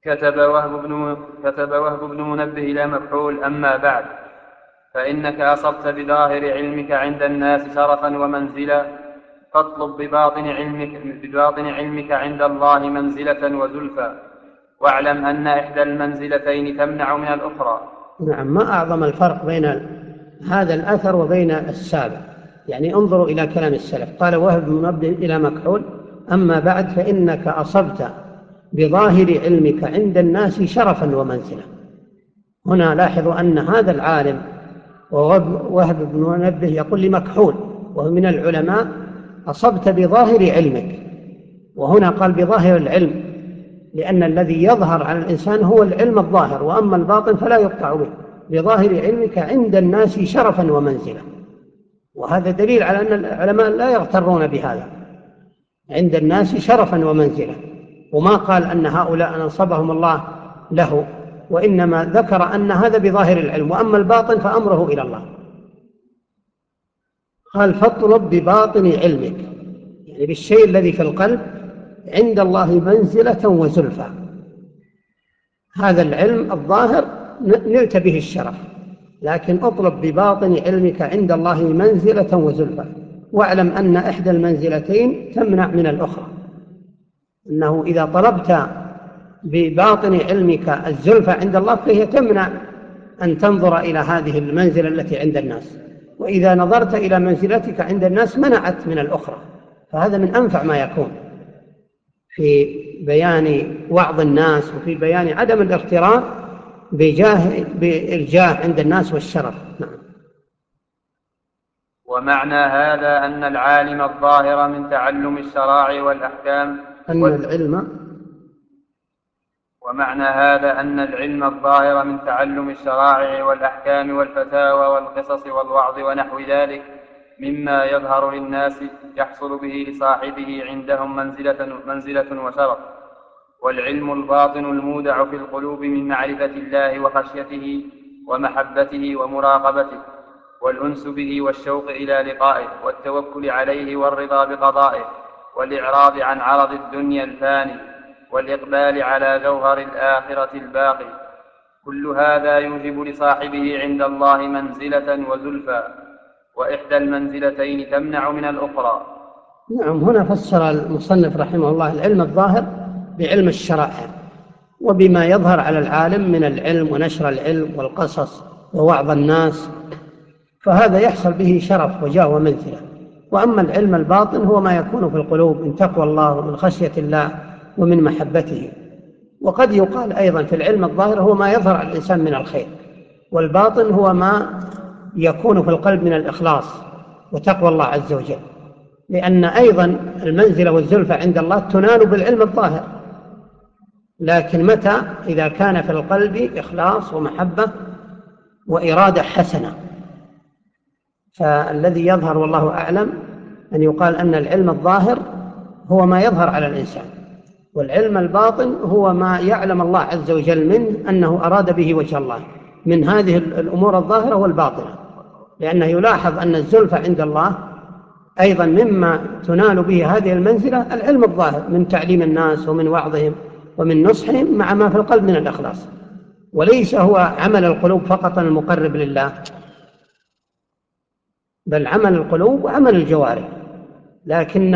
كتب وهب بن كتب وهب بن منبه إلى مفعول أما بعد فإنك أصبت بظاهر علمك عند الناس شرفا ومنزلا. فاطلب بباطن علمك بباطن علمك عند الله منزلة وزلفى. واعلم أن إحدى المنزلتين تمنع من الأخرى. نعم ما أعظم الفرق بين هذا الأثر وبين السابق؟ يعني انظروا إلى كلام السلف. قال وهب بن منبه إلى مكحول. أما بعد فإنك أصبت بظاهر علمك عند الناس شرفا ومنزلة. هنا لاحظوا أن هذا العالم وهب بن منبه يقول لمكحول وهو من العلماء أصبت بظاهر علمك. وهنا قال بظاهر العلم لأن الذي يظهر على الإنسان هو العلم الظاهر وأما الباطن فلا يقطع به. بظاهر علمك عند الناس شرفا ومنزلة وهذا دليل على أن العلماء لا يغترون بهذا. عند الناس شرفا ومنزلة وما قال أن هؤلاء نصبهم الله له وإنما ذكر أن هذا بظاهر العلم. وأما الباطن فأمره إلى الله. قال فاطلب بباطن علمك يعني بالشيء الذي في القلب عند الله منزلة وزلفى. هذا العلم الظاهر نلت به الشرف لكن اطلب بباطن علمك عند الله منزلة وزلفى. واعلم أن إحدى المنزلتين تمنع من الأخرى. أنه إذا طلبت بباطن علمك الزلفى عند الله فهي تمنع أن تنظر إلى هذه المنزلة التي عند الناس. وإذا نظرت إلى منزلتك عند الناس منعت من الأخرى. فهذا من أنفع ما يكون في بيان وعظ الناس وفي بيان عدم الاغترار بجاه بالجاه عند الناس والشرف. نعم. ومعنى هذا أن العالم الظاهر من تعلم الشرائع والأحكام أن العلم ومعنى هذا أن العلم الظاهر من تعلم الشرائع والأحكام والفتاوى والقصص والوعظ ونحو ذلك مما يظهر للناس يحصل به لصاحبه عندهم منزلة, منزلة وشرف والعلم الباطن المودع في القلوب من معرفة الله وخشيته ومحبته ومراقبته والأنس به والشوق إلى لقائه والتوكل عليه والرضا بقضائه والإعراض عن عرض الدنيا الفاني والإقبال على جوهر الآخرة الباقي. كل هذا يوجب لصاحبه عند الله منزلة وزلفى وإحدى المنزلتين تمنع من الأخرى. نعم هنا فسر المصنف رحمه الله العلم الظاهر بعلم الشرائع وبما يظهر على العالم من العلم ونشر العلم والقصص ووعظ الناس فهذا يحصل به شرف وجاه ومنزلة. وأما العلم الباطن هو ما يكون في القلوب من تقوى الله ومن خشية الله ومن محبته. وقد يقال أيضا في العلم الظاهر هو ما يظهر على الإنسان من الخير والباطن هو ما يكون في القلب من الإخلاص وتقوى الله عز وجل. لأن أيضا المنزلة والزلفة عند الله تنال بالعلم الظاهر. لكن متى؟ إذا كان في القلب إخلاص ومحبة وإرادة حسنة. فالذي يظهر والله أعلم أن يقال أن العلم الظاهر هو ما يظهر على الإنسان. والعلم الباطن هو ما يعلم الله عز وجل منه أنه أراد به وجه الله من هذه الأمور الظاهرة والباطنة. لأنه يلاحظ أن الزلفى عند الله أيضا مما تنال به هذه المنزلة العلم الظاهر من تعليم الناس ومن وعظهم ومن نصحهم مع ما في القلب من الإخلاص. وليس هو عمل القلوب فقط المقرب لله بل عمل القلوب وعمل الجوارح. لكن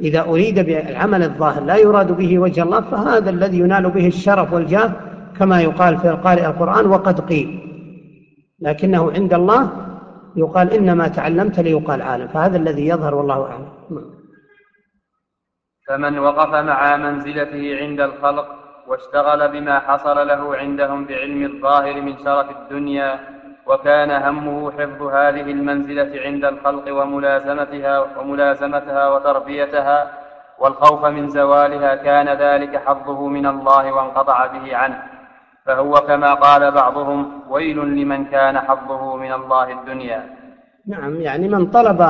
إذا أريد بالعمل الظاهر لا يراد به وجه الله فهذا الذي ينال به الشرف والجاه كما يقال في قارئ القرآن وقد قيل. لكنه عند الله يقال إنما تعلمت ليقال عالم فهذا الذي يظهر والله أعلم. فمن وقف مع منزلته عند الخلق واشتغل بما حصل له عندهم بعلم الظاهر من شرف الدنيا وكان همه حفظ هذه المنزلة عند الخلق وملازمتها وملازمتها وتربيتها والخوف من زوالها كان ذلك حظه من الله وانقطع به عنه. فهو كما قال بعضهم ويل لمن كان حظه من الله الدنيا. نعم يعني من طلب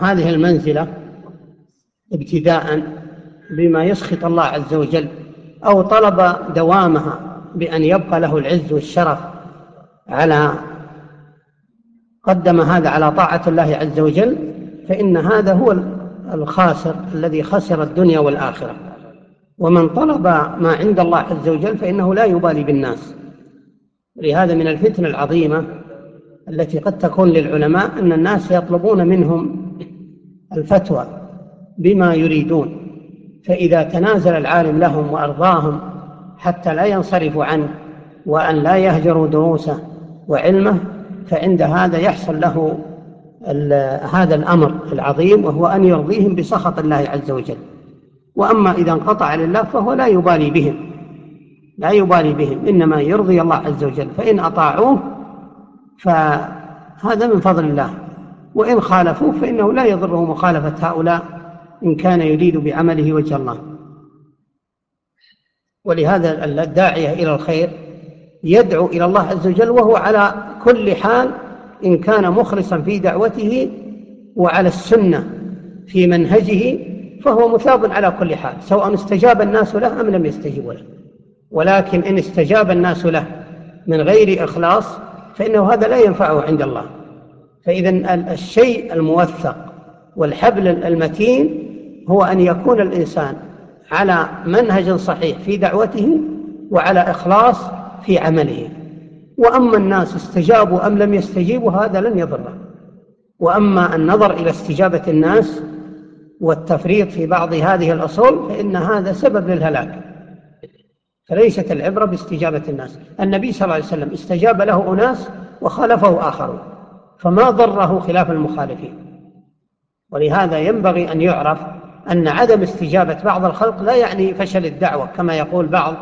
هذه المنزلة ابتداء بما يسخط الله عز وجل أو طلب دوامها بأن يبقى له العز والشرف على قدم هذا على طاعة الله عز وجل فإن هذا هو الخاسر الذي خسر الدنيا والآخرة. ومن طلب ما عند الله عز وجل فإنه لا يبالي بالناس. لهذا من الفتنة العظيمة التي قد تكون للعلماء أن الناس يطلبون منهم الفتوى بما يريدون. فإذا تنازل العالم لهم وأرضاهم حتى لا ينصرفوا عنه وأن لا يهجروا دروسه وعلمه فعند هذا يحصل له هذا الأمر العظيم وهو أن يرضيهم بسخط الله عز وجل. وأما إذا انقطع لله فهو لا يبالي بهم. لا يبالي بهم إنما يرضي الله عز وجل. فإن أطاعوه فهذا من فضل الله. وإن خالفوه فإنه لا يضره مخالفة هؤلاء إن كان يريد بعمله وجه الله. ولهذا الداعية إلى الخير يدعو إلى الله عز وجل وهو على كل حال إن كان مخلصا في دعوته وعلى السنة في منهجه فهو مثاب على كل حال سواء استجاب الناس له أم لم يستجيبوا له. ولكن إن استجاب الناس له من غير إخلاص فإنه هذا لا ينفعه عند الله. فإذا الشيء الموثق والحبل المتين هو أن يكون الإنسان على منهج صحيح في دعوته وعلى إخلاص في عمله. وأما الناس استجابوا أم لم يستجيبوا هذا لن يضره. وأما النظر إلى استجابة الناس والتفريط في بعض هذه الأصول فإن هذا سبب للهلاك. فليست العبرة باستجابة الناس. النبي صلى الله عليه وسلم استجاب له أناس وخالفه آخرون فما ضره خلاف المخالفين. ولهذا ينبغي أن يعرف أن عدم استجابة بعض الخلق لا يعني فشل الدعوة كما يقول بعض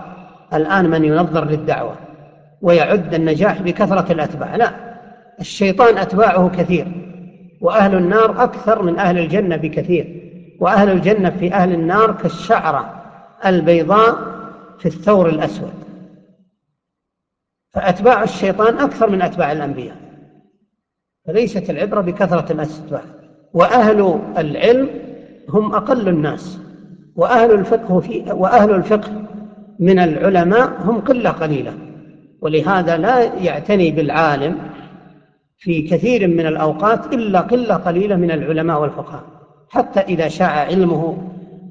الآن من ينظر للدعوة. ويعد النجاح بكثرة الأتباع. لا الشيطان أتباعه كثير وأهل النار أكثر من أهل الجنة بكثير وأهل الجنة في أهل النار كالشعرة البيضاء في الثور الأسود. فأتباع الشيطان أكثر من أتباع الأنبياء فليست العبرة بكثرة الأتباع. وأهل العلم هم أقل الناس وأهل الفقه في وأهل الفقه من العلماء هم قلة قليلة. ولهذا لا يعتني بالعالم في كثير من الأوقات إلا قلة قليلة من العلماء والفقهاء. حتى إذا شاع علمه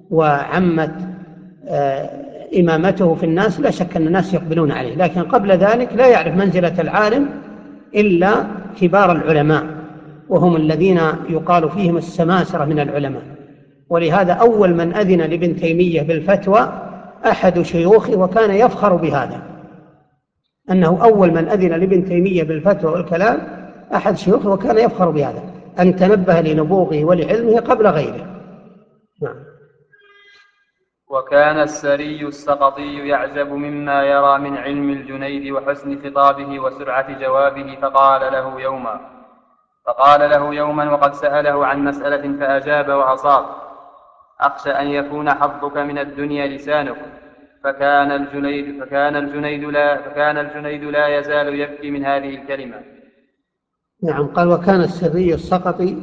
وعمت آه، إمامته في الناس لا شك أن الناس يقبلون عليه. لكن قبل ذلك لا يعرف منزلة العالم إلا كبار العلماء وهم الذين يقال فيهم السماسرة من العلماء. ولهذا أول من أذن لابن تيمية بالفتوى أحد شيوخه وكان يفخر بهذا. أنه أول من أذن لابن تيمية بالفتوى والكلام أحد شيوخه وكان يفخر بهذا أن تنبه لنبوغه ولعلمه قبل غيره. نعم. وكان السري السقطي يعجب مما يرى من علم الجنيد وحسن خطابه وسرعة جوابه فقال له يوما فقال له يوما وقد سأله عن مسألة فأجاب وأصاب أخشى أن يكون حظك من الدنيا لسانك. فكان الجنيد فكان الجنيد لا فكان الجنيد لا يزال يبكي من هذه الكلمة. نعم قال وكان السري السقطي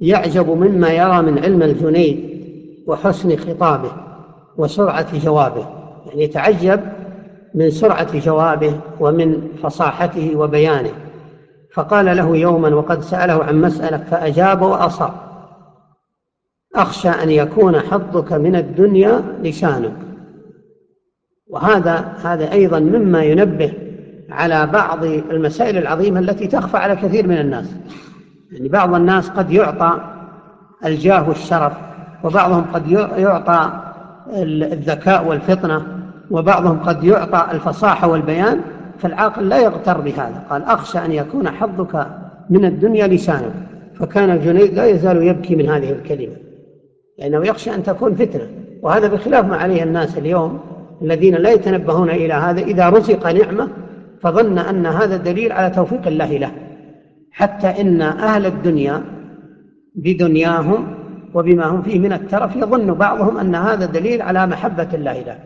يعجب مما يرى من علم الجنيد وحسن خطابه وسرعة جوابه. يعني يتعجب من سرعة جوابه ومن فصاحته وبيانه. فقال له يوما وقد سأله عن مسألة فأجاب وأصاب. أخشى أن يكون حظك من الدنيا لسانك وهذا هذا أيضا مما ينبه على بعض المسائل العظيمة التي تخفى على كثير من الناس. يعني بعض الناس قد يعطى الجاه والشرف وبعضهم قد يعطى الذكاء والفطنة وبعضهم قد يعطى الفصاحة والبيان فالعاقل لا يغتر بهذا. قال أخشى أن يكون حظك من الدنيا لسانك فكان الجنيد لا يزال يبكي من هذه الكلمة. لأنه يخشى أن تكون فتنة وهذا بخلاف ما عليه الناس اليوم الذين لا يتنبهون إلى هذا إذا رزق نعمة فظن أن هذا دليل على توفيق الله له. حتى إن أهل الدنيا بدنياهم وبما هم فيه من الترف يظن بعضهم أن هذا دليل على محبة الله له.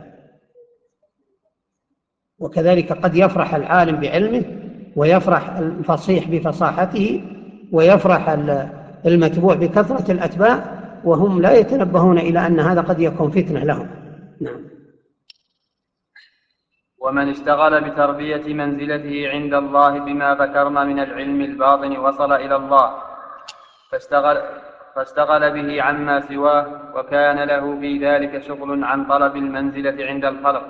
وكذلك قد يفرح العالم بعلمه ويفرح الفصيح بفصاحته ويفرح المتبوع بكثرة الأتباع وهم لا يتنبهون إلى أن هذا قد يكون فتنة لهم. نعم. ومن اشتغل بتربية منزلته عند الله بما ذكرنا من العلم الباطن وصل إلى الله فاشتغل, فاشتغل به عما سواه وكان له في ذلك شغل عن طلب المنزلة عند الخلق.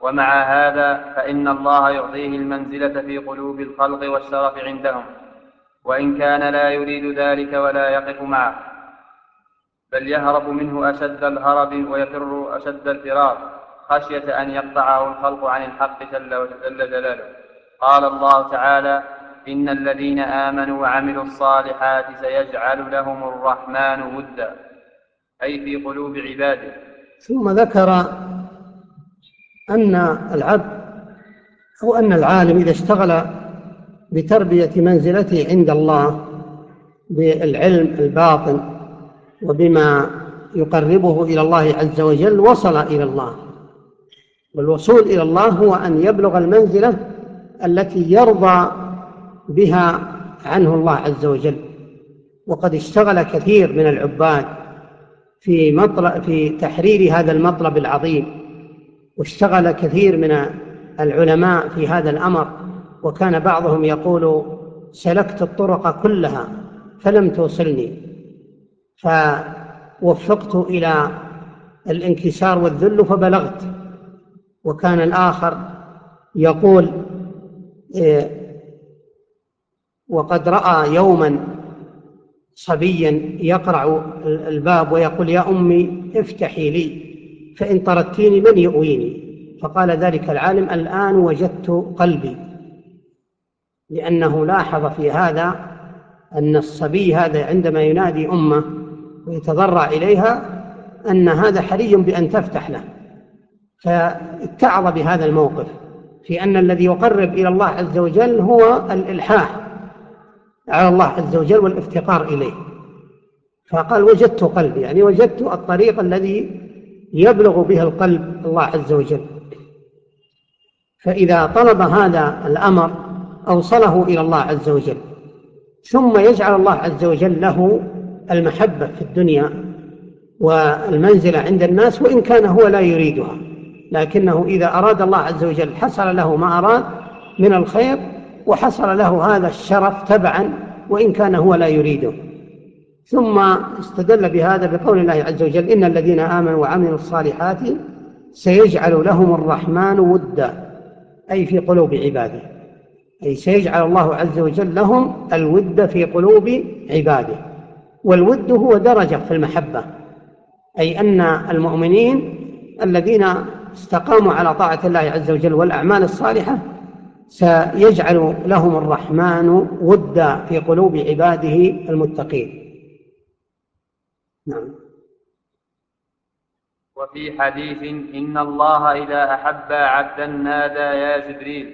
ومع هذا فإن الله يعطيه المنزلة في قلوب الخلق والشرف عندهم. وإن كان لا يريد ذلك ولا يقف معه. بل يهرب منه أشد الهرب ويفر أشد الفرار. خشية أن يقطعه الخلق عن الحق جل جلاله. قال الله تعالى إن الذين آمنوا وعملوا الصالحات سيجعل لهم الرحمن ودا. أي في قلوب عباده. ثم ذكر أن العبد أو أن العالم إذا اشتغل بتربية منزلته عند الله بالعلم الباطن وبما يقربه إلى الله عز وجل وصل إلى الله. والوصول إلى الله هو أن يبلغ المنزلة التي يرضى بها عنه الله عز وجل. وقد اشتغل كثير من العباد في مطلب في تحرير هذا المطلب العظيم واشتغل كثير من العلماء في هذا الأمر. وكان بعضهم يقول سلكت الطرق كلها فلم توصلني فوفقت إلى الانكسار والذل فبلغت. وكان الآخر يقول إيه، وقد رأى يوما صبيا يقرع الباب ويقول يا أمي افتحي لي فإن طردتيني من يؤويني. فقال ذلك العالم الآن وجدت قلبي. لأنه لاحظ في هذا أن الصبي هذا عندما ينادي أمه ويتضرع إليها أن هذا حري بأن تفتح له. فاتعظ بهذا الموقف في أن الذي يقرب إلى الله عز وجل هو الإلحاح على الله عز وجل والإفتقار إليه. فقال وجدت قلبي يعني وجدت الطريق الذي يبلغ به القلب الله عز وجل. فإذا طلب هذا الأمر أوصله إلى الله عز وجل ثم يجعل الله عز وجل له المحبة في الدنيا والمنزلة عند الناس وإن كان هو لا يريدها. لكنه إذا أراد الله عز وجل حصل له ما أراد من الخير وحصل له هذا الشرف تبعا وإن كان هو لا يريده. ثم استدل بهذا بقول الله عز وجل إن الذين آمنوا وعملوا الصالحات سيجعل لهم الرحمن ودا أي في قلوب عباده. أي سيجعل الله عز وجل لهم الود في قلوب عباده. والود هو درجة في المحبة. أي أن المؤمنين الذين استقاموا على طاعة الله عز وجل والأعمال الصالحة سيجعل لهم الرحمن ودا في قلوب عباده المتقين. نعم. وفي حديث إن الله إذا أحب عبدا نادى يا جبريل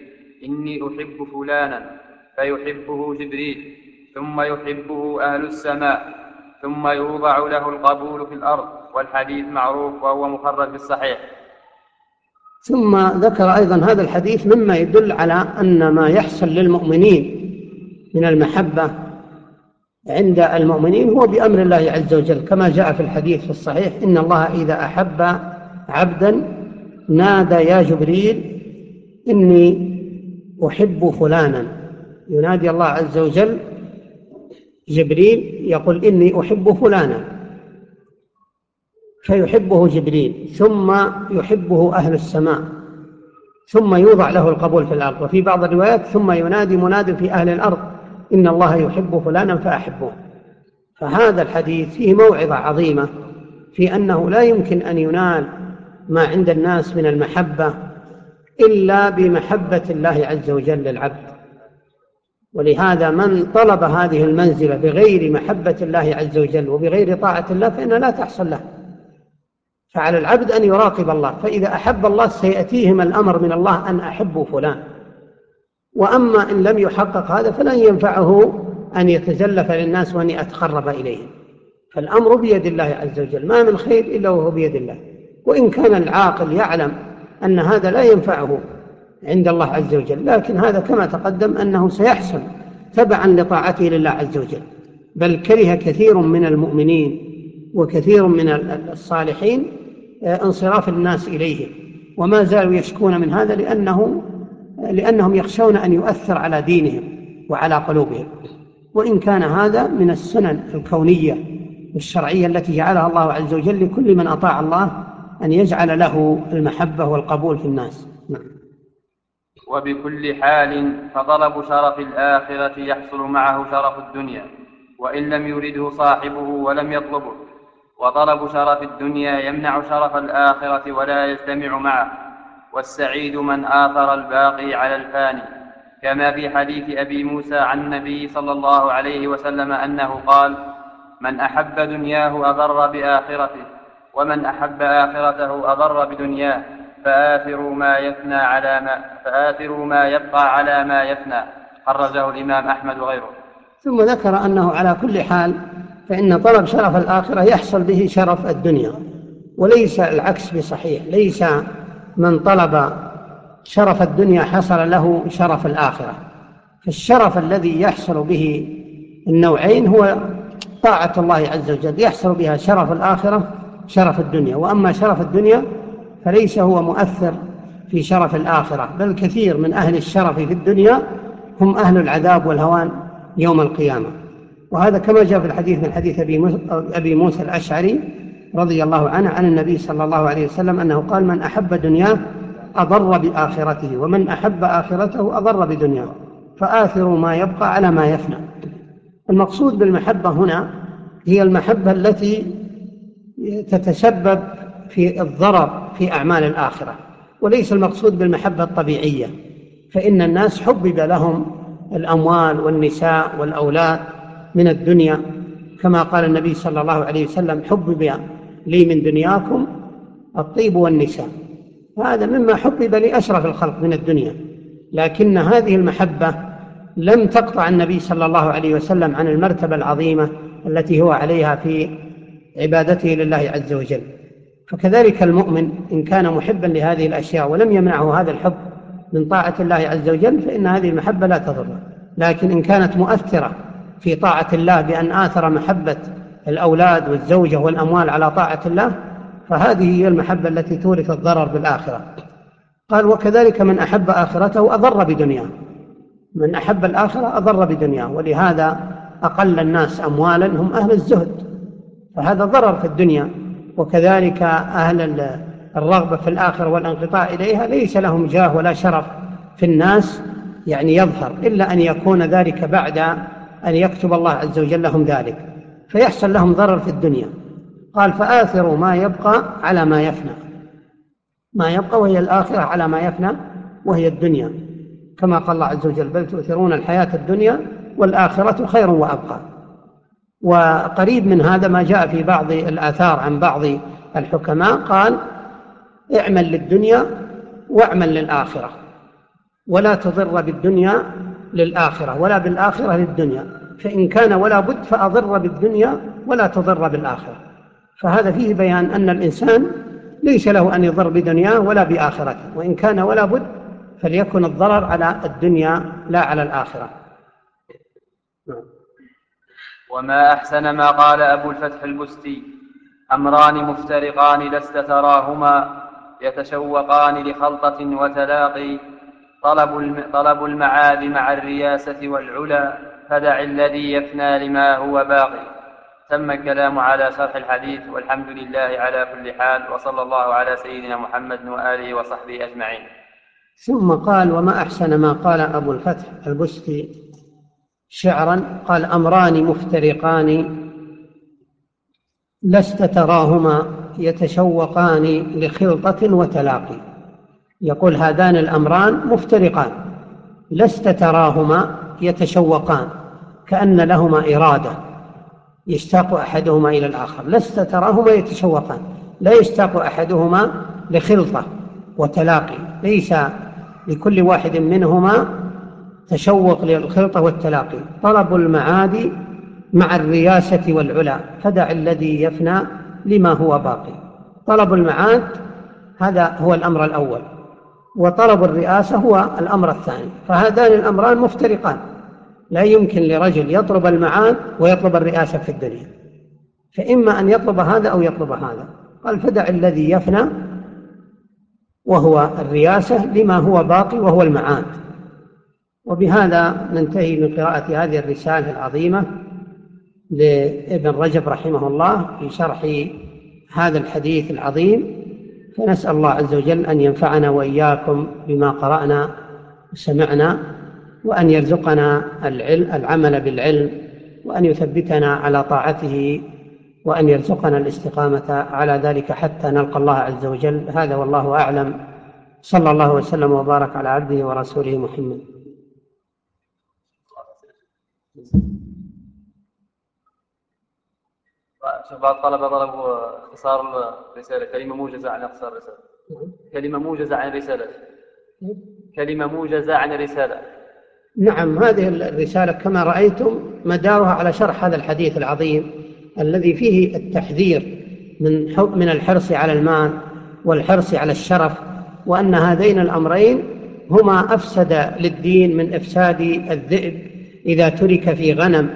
إني أحب فلانا فيحبه جبريل ثم يحبه أهل السماء ثم يوضع له القبول في الأرض والحديث معروف وهو مخرج بالصحيح. ثم ذكر أيضا هذا الحديث مما يدل على أن ما يحصل للمؤمنين من المحبة عند المؤمنين هو بأمر الله عز وجل. كما جاء في الحديث في الصحيح إن الله إذا أحب عبدا نادى يا جبريل إني أحب فلانا. ينادي الله عز وجل جبريل يقول إني أحب فلانا. فيحبه جبريل ثم يحبه أهل السماء ثم يوضع له القبول في الأرض. وفي بعض الروايات ثم ينادي مناد في أهل الأرض إن الله يحب فلانا فأحبه. فهذا الحديث فيه موعظة عظيمة في أنه لا يمكن أن ينال ما عند الناس من المحبة إلا بمحبة الله عز وجل للعبد. ولهذا من طلب هذه المنزلة بغير محبة الله عز وجل وبغير طاعة الله فإنها لا تحصل له. فعلى العبد أن يراقب الله فإذا أحب الله سيأتيهم الأمر من الله أن أحبوا فلان. وأما إن لم يحقق هذا فلن ينفعه أن يتزلف للناس وأن يتقرب إليهم. فالأمر بيد الله عز وجل ما من خير إلا وهو بيد الله. وإن كان العاقل يعلم أن هذا لا ينفعه عند الله عز وجل لكن هذا كما تقدم أنه سيحصل تبعا لطاعته لله عز وجل. بل كره كثير من المؤمنين وكثير من الصالحين آه، انصراف الناس إليهم. وما زالوا يشكون من هذا لأنه لأنهم يخشون أن يؤثر على دينهم وعلى قلوبهم. وإن كان هذا من السنن الكونية والشرعية التي جعلها الله عز وجل لكل من أطاع الله أن يجعل له المحبة والقبول في الناس. نعم. وبكل حال فطلب شرف الآخرة يحصل معه شرف الدنيا وإن لم يرده صاحبه ولم يطلبه. وطلب شرف الدنيا يمنع شرف الآخرة ولا يجتمع معه. والسعيد من آثر الباقي على الفاني كما في حديث أبي موسى عن النبي صلى الله عليه وسلم أنه قال من أحب دنياه أضر بآخرته ومن أحب آخرته أضر بدنياه. فآثروا ما يفنى على ما فآثروا ما يبقى على ما يفنى خرجه الإمام أحمد وغيره. ثم ذكر أنه على كل حال فإن طلب شرف الآخرة يحصل به شرف الدنيا وليس العكس بصحيح ليس من طلب شرف الدنيا حصل له شرف الآخرة. فالشرف الذي يحصل به النوعين هو طاعة الله عز وجل يحصل بها شرف الآخرة شرف الدنيا. وأما شرف الدنيا فليس هو مؤثر في شرف الآخرة بل كثير من أهل الشرف في الدنيا هم أهل العذاب والهوان يوم القيامة. وهذا كما جاء في الحديث من حديث أبي موسى الأشعري رضي الله عنه عن النبي صلى الله عليه وسلم أنه قال من أحب دنياه أضر بآخرته ومن أحب آخرته أضر بدنياه فآثروا ما يبقى على ما يفنى. المقصود بالمحبة هنا هي المحبة التي تتسبب في الضرر في أعمال الآخرة وليس المقصود بالمحبة الطبيعية فإن الناس حبب لهم الأموال والنساء والأولاد من الدنيا كما قال النبي صلى الله عليه وسلم حبب لي من دنياكم الطيب والنساء. وهذا مما حبب لأشرف الخلق من الدنيا. لكن هذه المحبة لم تقطع النبي صلى الله عليه وسلم عن المرتبة العظيمة التي هو عليها في عبادته لله عز وجل. فكذلك المؤمن إن كان محبا لهذه الأشياء ولم يمنعه هذا الحب من طاعة الله عز وجل فإن هذه المحبة لا تضره لكن إن كانت مؤثرة في طاعة الله بأن آثر محبة الأولاد والزوجة والأموال على طاعة الله فهذه هي المحبة التي تورث الضرر بالآخرة. قال وكذلك من أحب آخرته أضر بدنياه. من أحب الآخرة أضر بدنياه ولهذا أقل الناس أموالا هم أهل الزهد. فهذا ضرر في الدنيا وكذلك أهل الرغبة في الآخرة والانقطاع إليها ليس لهم جاه ولا شرف في الناس يعني يظهر إلا أن يكون ذلك بعد أن يكتب الله عز وجل لهم ذلك فيحصل لهم ضرر في الدنيا. قال فآثروا ما يبقى على ما يفنى. ما يبقى وهي الآخرة على ما يفنى وهي الدنيا. كما قال الله عز وجل بل تؤثرون الحياة الدنيا والآخرة خير وأبقى. وقريب من هذا ما جاء في بعض الآثار عن بعض الحكماء قال اعمل للدنيا واعمل للآخرة ولا تضر بالدنيا للآخرة ولا بالآخرة للدنيا فإن كان ولا بد فأضر بالدنيا ولا تضر بالآخرة. فهذا فيه بيان أن الإنسان ليس له أن يضر بدنياه ولا بآخرته وإن كان ولا بد فليكن الضرر على الدنيا لا على الآخرة. وما أحسن ما قال أبو الفتح البستي أمران مفترقان لست تراهما يتشوقان لخلطة وتلاقي. طلب طلب المعاد مع الرياسة والعلا فدع الذي يفنى لما هو باقي تم الكلام على شرح الحديث والحمد لله على كل حال وصلى الله على سيدنا محمد وآله وصحبه أجمعين. ثم قال وما أحسن ما قال أبو الفتح البستي شعرا قال أمران مفترقان لست تراهما يتشوقان لخلطة وتلاقي. يقول هذان الأمران مفترقان لست تراهما يتشوقان كأن لهما إرادة يشتاق أحدهما إلى الآخر. لست تراهما يتشوقان لا يشتاق أحدهما لخلطة وتلاقي ليس لكل واحد منهما تشوق للخلطة والتلاقي. طلب المعادي مع الرياسة والعلا فدع الذي يفنى لما هو باقي. طلب المعاد هذا هو الأمر الأول. وطلب الرئاسة هو الأمر الثاني. فهذان الأمران مفترقان. لا يمكن لرجل يطلب المعاد ويطلب الرئاسة في الدنيا. فإما أن يطلب هذا أو يطلب هذا. قال فدع الذي يفنى وهو الرياسة لما هو باقي وهو المعاد وبهذا ننتهي من قراءة هذه الرسالة العظيمة لابن رجب رحمه الله في شرح هذا الحديث العظيم. فنسأل الله عز وجل أن ينفعنا وإياكم بما قرأنا وسمعنا وأن يرزقنا العلم العمل بالعلم وأن يثبتنا على طاعته وأن يرزقنا الاستقامة على ذلك حتى نلقى الله عز وجل. هذا والله أعلم. صلى الله وسلم وبارك على عبده ورسوله محمد. بعض الطلبة طلبوا اختصار الرسالة كلمة موجزة عن اختصار الرسالة. كلمة موجزة عن الرسالة كلمة موجزة عن الرسالة نعم هذه الرسالة كما رأيتم مدارها على شرح هذا الحديث العظيم الذي فيه التحذير من من الحرص على المال والحرص على الشرف وأن هذين الأمرين هما أفسد للدين من إفساد الذئب إذا ترك في غنم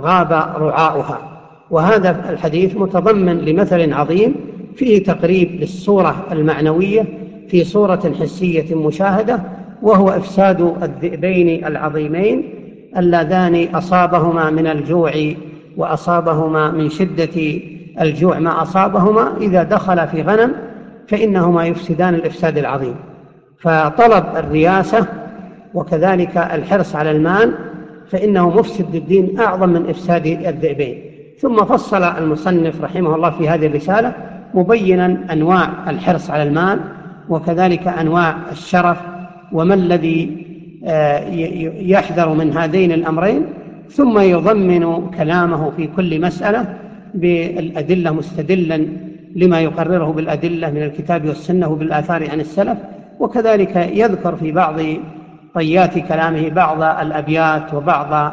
غاب رعاؤها. وهذا الحديث متضمن لمثل عظيم فيه تقريب للصورة المعنوية في صورة حسية مشاهدة وهو إفساد الذئبين العظيمين اللذان أصابهما من الجوع وأصابهما من شدة الجوع ما أصابهما إذا دخل في غنم فإنهما يفسدان الإفساد العظيم. فطلب الرياسة وكذلك الحرص على المال فإنه مفسد للدين أعظم من إفساد الذئبين. ثم فصل المصنف رحمه الله في هذه الرسالة مبينا أنواع الحرص على المال وكذلك أنواع الشرف وما الذي آه، يحذر من هذين الأمرين ثم يضمن كلامه في كل مسألة بالأدلة مستدلا لما يقرره بالأدلة من الكتاب والسنة وبالآثار عن السلف وكذلك يذكر في بعض طيات كلامه بعض الأبيات وبعض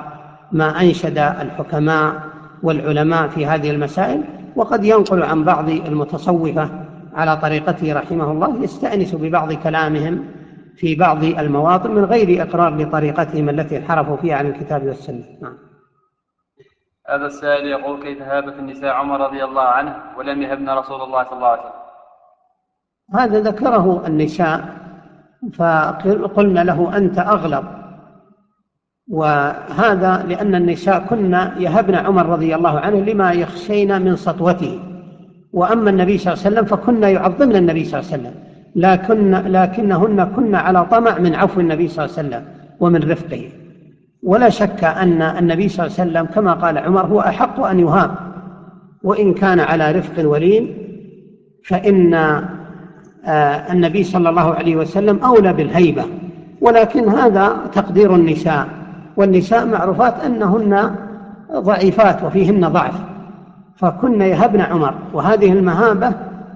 ما أنشد الحكماء والعلماء في هذه المسائل وقد ينقل عن بعض المتصوفة على طريقته رحمه الله يستأنس ببعض كلامهم في بعض المواطن من غير إقرار لطريقتهم التي انحرفوا فيها عن الكتاب والسنة. نعم. هذا السائل يقول كيف هابت النساء عمر رضي الله عنه ولم يهبن رسول الله صلى الله عليه وسلم؟ هذا ذكره النساء فقلنا له أنت أغلب. وهذا لأن النساء كنا يهبن عمر رضي الله عنه لما يخشين من سطوته. وأما النبي صلى الله عليه وسلم فكنا يعظمن النبي صلى الله عليه وسلم. لكن لكنهن كن على طمع من عفو النبي صلى الله عليه وسلم ومن رفقه. ولا شك أن النبي صلى الله عليه وسلم كما قال عمر هو أحق أن يهاب. وإن كان على رفق ولين فإن آه، النبي صلى الله عليه وسلم أولى بالهيبة. ولكن هذا تقدير النساء. والنساء معروفات أنهن ضعيفات وفيهن ضعف فكن يهبن عمر وهذه المهابة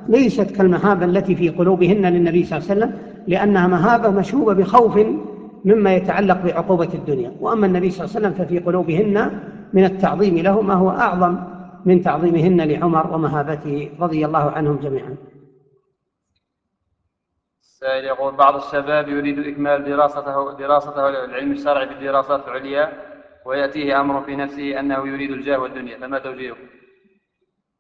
ليست كالمهابة التي في قلوبهن للنبي صلى الله عليه وسلم لأنها مهابة مشوبة بخوف مما يتعلق بعقوبة الدنيا. وأما النبي صلى الله عليه وسلم ففي قلوبهن من التعظيم له ما هو أعظم من تعظيمهن لعمر ومهابته رضي الله عنهم جميعا. السائل يقول بعض الشباب يريد إكمال دراسته دراسته العلم الشرعي بالدراسات العليا ويأتيه أمر في نفسه أنه يريد الجاه والدنيا فما توجيهه؟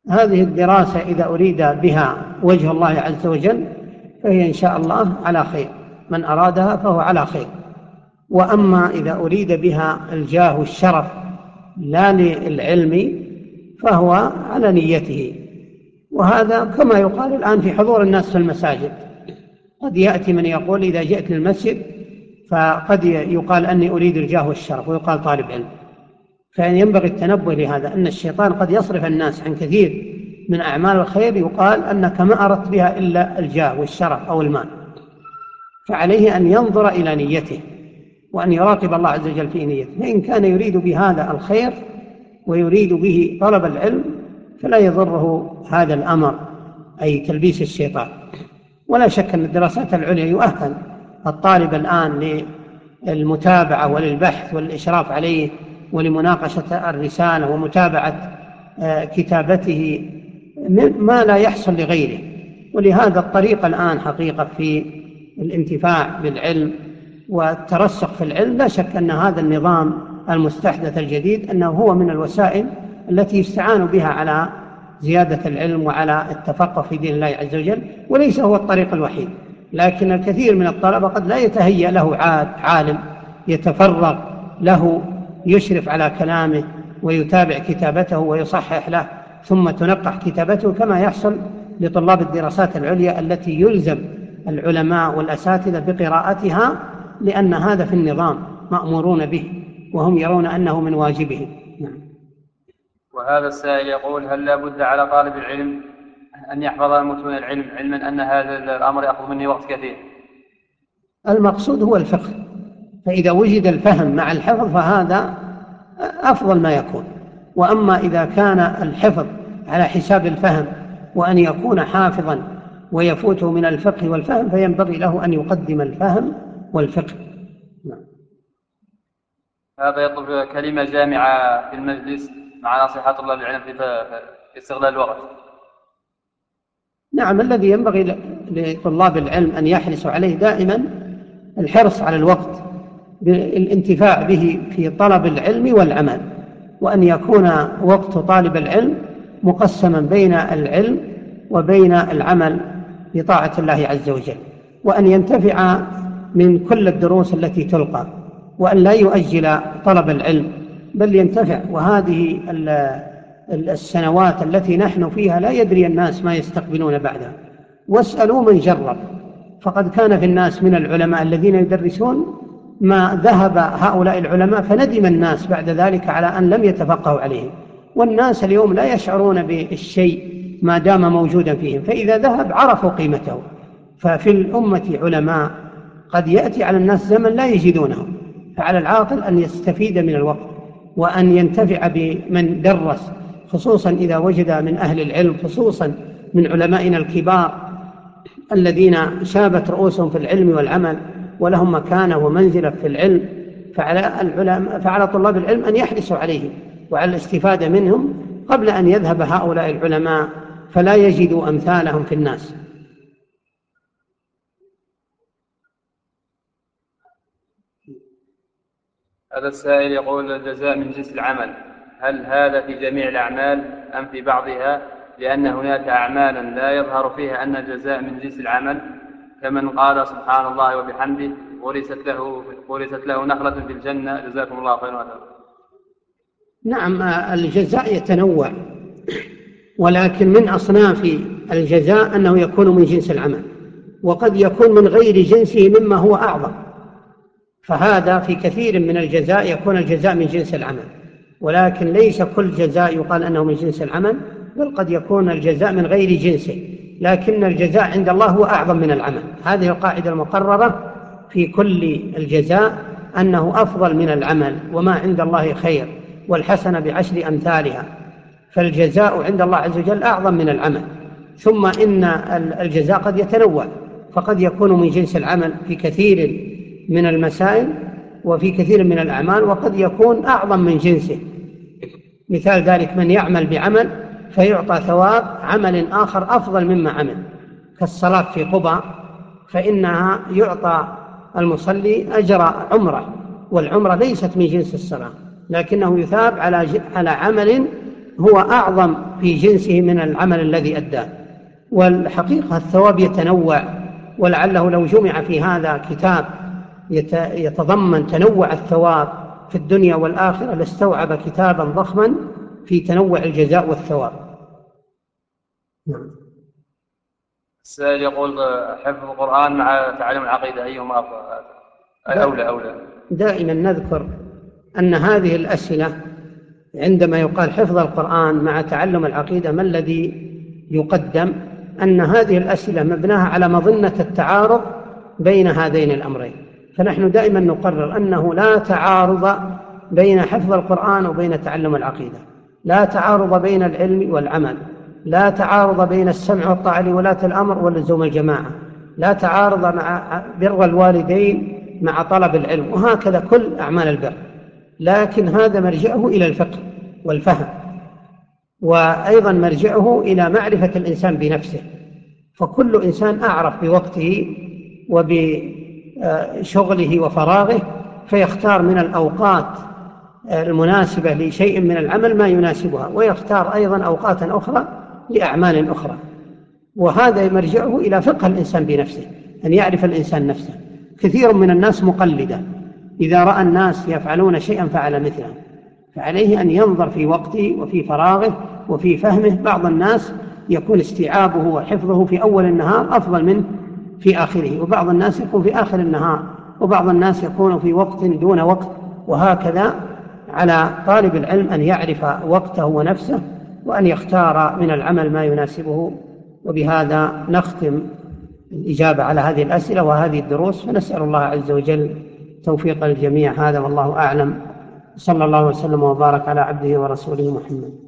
هذه الدراسة إذا أريد بها وجه الله عز وجل فهي إن شاء الله على خير. من أرادها فهو على خير. وأما إذا أريد بها الجاه والشرف لا للعلم فهو على نيته. وهذا كما يقال الآن في حضور الناس في المساجد. قد يأتي من يقول إذا جئت للمسجد فقد يقال أني أريد الجاه والشرف ويقال طالب علم. فينبغي التنبه لهذا أن الشيطان قد يصرف الناس عن كثير من أعمال الخير يقال أنك ما أردت بها إلا الجاه والشرف أو المال. فعليه أن ينظر إلى نيته وأن يراقب الله عز وجل في نيته. فإن كان يريد بهذا الخير ويريد به طلب العلم فلا يضره هذا الأمر أي تلبيس الشيطان. ولا شك أن الدراسات العليا يؤهل الطالب الآن للمتابعة وللبحث والإشراف عليه ولمناقشة الرسالة ومتابعة آه، كتابته ما لا يحصل لغيره. ولهذا الطريق الآن حقيقة في الانتفاع بالعلم والترسخ في العلم لا شك أن هذا النظام المستحدث الجديد أنه هو من الوسائل التي يستعان بها على زيادة العلم وعلى التفقه في دين الله عز وجل وليس هو الطريق الوحيد لكن الكثير من الطلبة قد لا يتهيأ له عالم يتفرغ له يشرف على كلامه ويتابع كتابته ويصحح له ثم تنقح كتابته كما يحصل لطلاب الدراسات العليا التي يلزم العلماء والأساتذة بقراءتها لأن هذا في النظام مأمورون به وهم يرون أنه من واجبهم نعم. وهذا السائل يقول هل لا بد على طالب العلم أن يحفظ متون العلم علما أن هذا الأمر يأخذ مني وقت كثير؟ المقصود هو الفقه. فإذا وجد الفهم مع الحفظ فهذا أفضل ما يكون. وأما إذا كان الحفظ على حساب الفهم وأن يكون حافظا ويفوته من الفقه والفهم فينبغي له أن يقدم الفهم والفقه. نعم. هذا يطلب كلمة جامعة في المجلس. مع نصيحة طلاب العلم في استغلال الوقت. نعم الذي ينبغي لطلاب العلم أن يحرصوا عليه دائما الحرص على الوقت بالانتفاع به في طلب العلم والعمل وأن يكون وقت طالب العلم مقسما بين العلم وبين العمل بطاعة الله عز وجل وأن ينتفع من كل الدروس التي تلقى وأن لا يؤجل طلب العلم بل ينتفع. وهذه السنوات التي نحن فيها لا يدري الناس ما يستقبلون بعدها. واسألوا من جرب. فقد كان في الناس من العلماء الذين يدرسون ما ذهب هؤلاء العلماء فندم الناس بعد ذلك على أن لم يتفقهوا عليهم. والناس اليوم لا يشعرون بالشيء ما دام موجودا فيهم. فإذا ذهب عرفوا قيمته. ففي الأمة علماء قد يأتي على الناس زمن لا يجدونه. فعلى العاقل أن يستفيد من الوقت. وأن ينتفع بمن درس خصوصا إذا وجد من أهل العلم خصوصا من علمائنا الكبار الذين شابت رؤوسهم في العلم والعمل ولهم مكانة ومنزلة في العلم فعلى, العلماء فعلى طلاب العلم أن يحرصوا عليه وعلى الاستفادة منهم قبل أن يذهب هؤلاء العلماء فلا يجدوا أمثالهم في الناس. هذا السائل يقول الجزاء من جنس العمل. هل هذا في جميع الأعمال أم في بعضها؟ لأن هناك أعمالا لا يظهر فيها أن الجزاء من جنس العمل. كمن قال سبحان الله وبحمده ورثت له ورثت له نخلة في الجنة. جزاكم الله خيرا نعم الجزاء يتنوع. ولكن من أصناف الجزاء أنه يكون من جنس العمل. وقد يكون من غير جنسه مما هو أعظم. فهذا في كثير من الجزاء يكون الجزاء من جنس العمل. ولكن ليس كل جزاء يقال أنه من جنس العمل بل قد يكون الجزاء من غير جنسه. لكن الجزاء عند الله هو أعظم من العمل. هذه القاعدة المقررة في كل الجزاء أنه أفضل من العمل وما عند الله خير والحسنة بعشر أمثالها. فالجزاء عند الله عز وجل أعظم من العمل. ثم إن الجزاء قد يتنوع فقد يكون من جنس العمل في كثير من المسائل وفي كثير من الأعمال وقد يكون أعظم من جنسه. مثال ذلك من يعمل بعمل فيعطى ثواب عمل آخر أفضل مما عمل. كالصلاة في قبى فإنها يعطى المصلي أجر عمرة والعمرة ليست من جنس الصلاة لكنه يثاب على على عمل هو أعظم في جنسه من العمل الذي أداه. والحقيقة الثواب يتنوع ولعله لو جمع في هذا كتاب يتضمن تنوع الثواب في الدنيا والآخرة لاستوعب كتابا ضخما في تنوع الجزاء والثواب. نعم. السائل يقول حفظ القرآن مع تعلم العقيدة أيهما أفضل؟ أولى أولى. دائما نذكر أن هذه الأسئلة عندما يقال حفظ القرآن مع تعلم العقيدة ما الذي يقدم؟ أن هذه الأسئلة مبناها على مظنة التعارض بين هذين الأمرين. فنحن دائما نقرر أنه لا تعارض بين حفظ القرآن وبين تعلم العقيدة. لا تعارض بين العلم والعمل. لا تعارض بين السمع والطاعة لولاة الأمر ولزوم الجماعة. لا تعارض مع بر الوالدين مع طلب العلم. وهكذا كل أعمال البر. لكن هذا مرجعه إلى الفقه والفهم. وأيضا مرجعه إلى معرفة الإنسان بنفسه. فكل إنسان أعرف بوقته وبشغله وفراغه فيختار من الأوقات المناسبة لشيء من العمل ما يناسبها ويختار أيضا أوقاتا أخرى لأعمال أخرى. وهذا مرجعه إلى فقه الإنسان بنفسه أن يعرف الإنسان نفسه. كثير من الناس مقلدة إذا رأى الناس يفعلون شيئا فعل مثله. فعليه أن ينظر في وقته وفي فراغه وفي فهمه. بعض الناس يكون استيعابه وحفظه في أول النهار أفضل منه في آخره. وبعض الناس يكون في آخر النهار وبعض الناس يكون في وقت دون وقت. وهكذا على طالب العلم أن يعرف وقته ونفسه وأن يختار من العمل ما يناسبه. وبهذا نختم الإجابة على هذه الأسئلة وهذه الدروس. فنسأل الله عز وجل توفيق الجميع. هذا والله أعلم. صلى الله وسلم وبارك على عبده ورسوله محمد.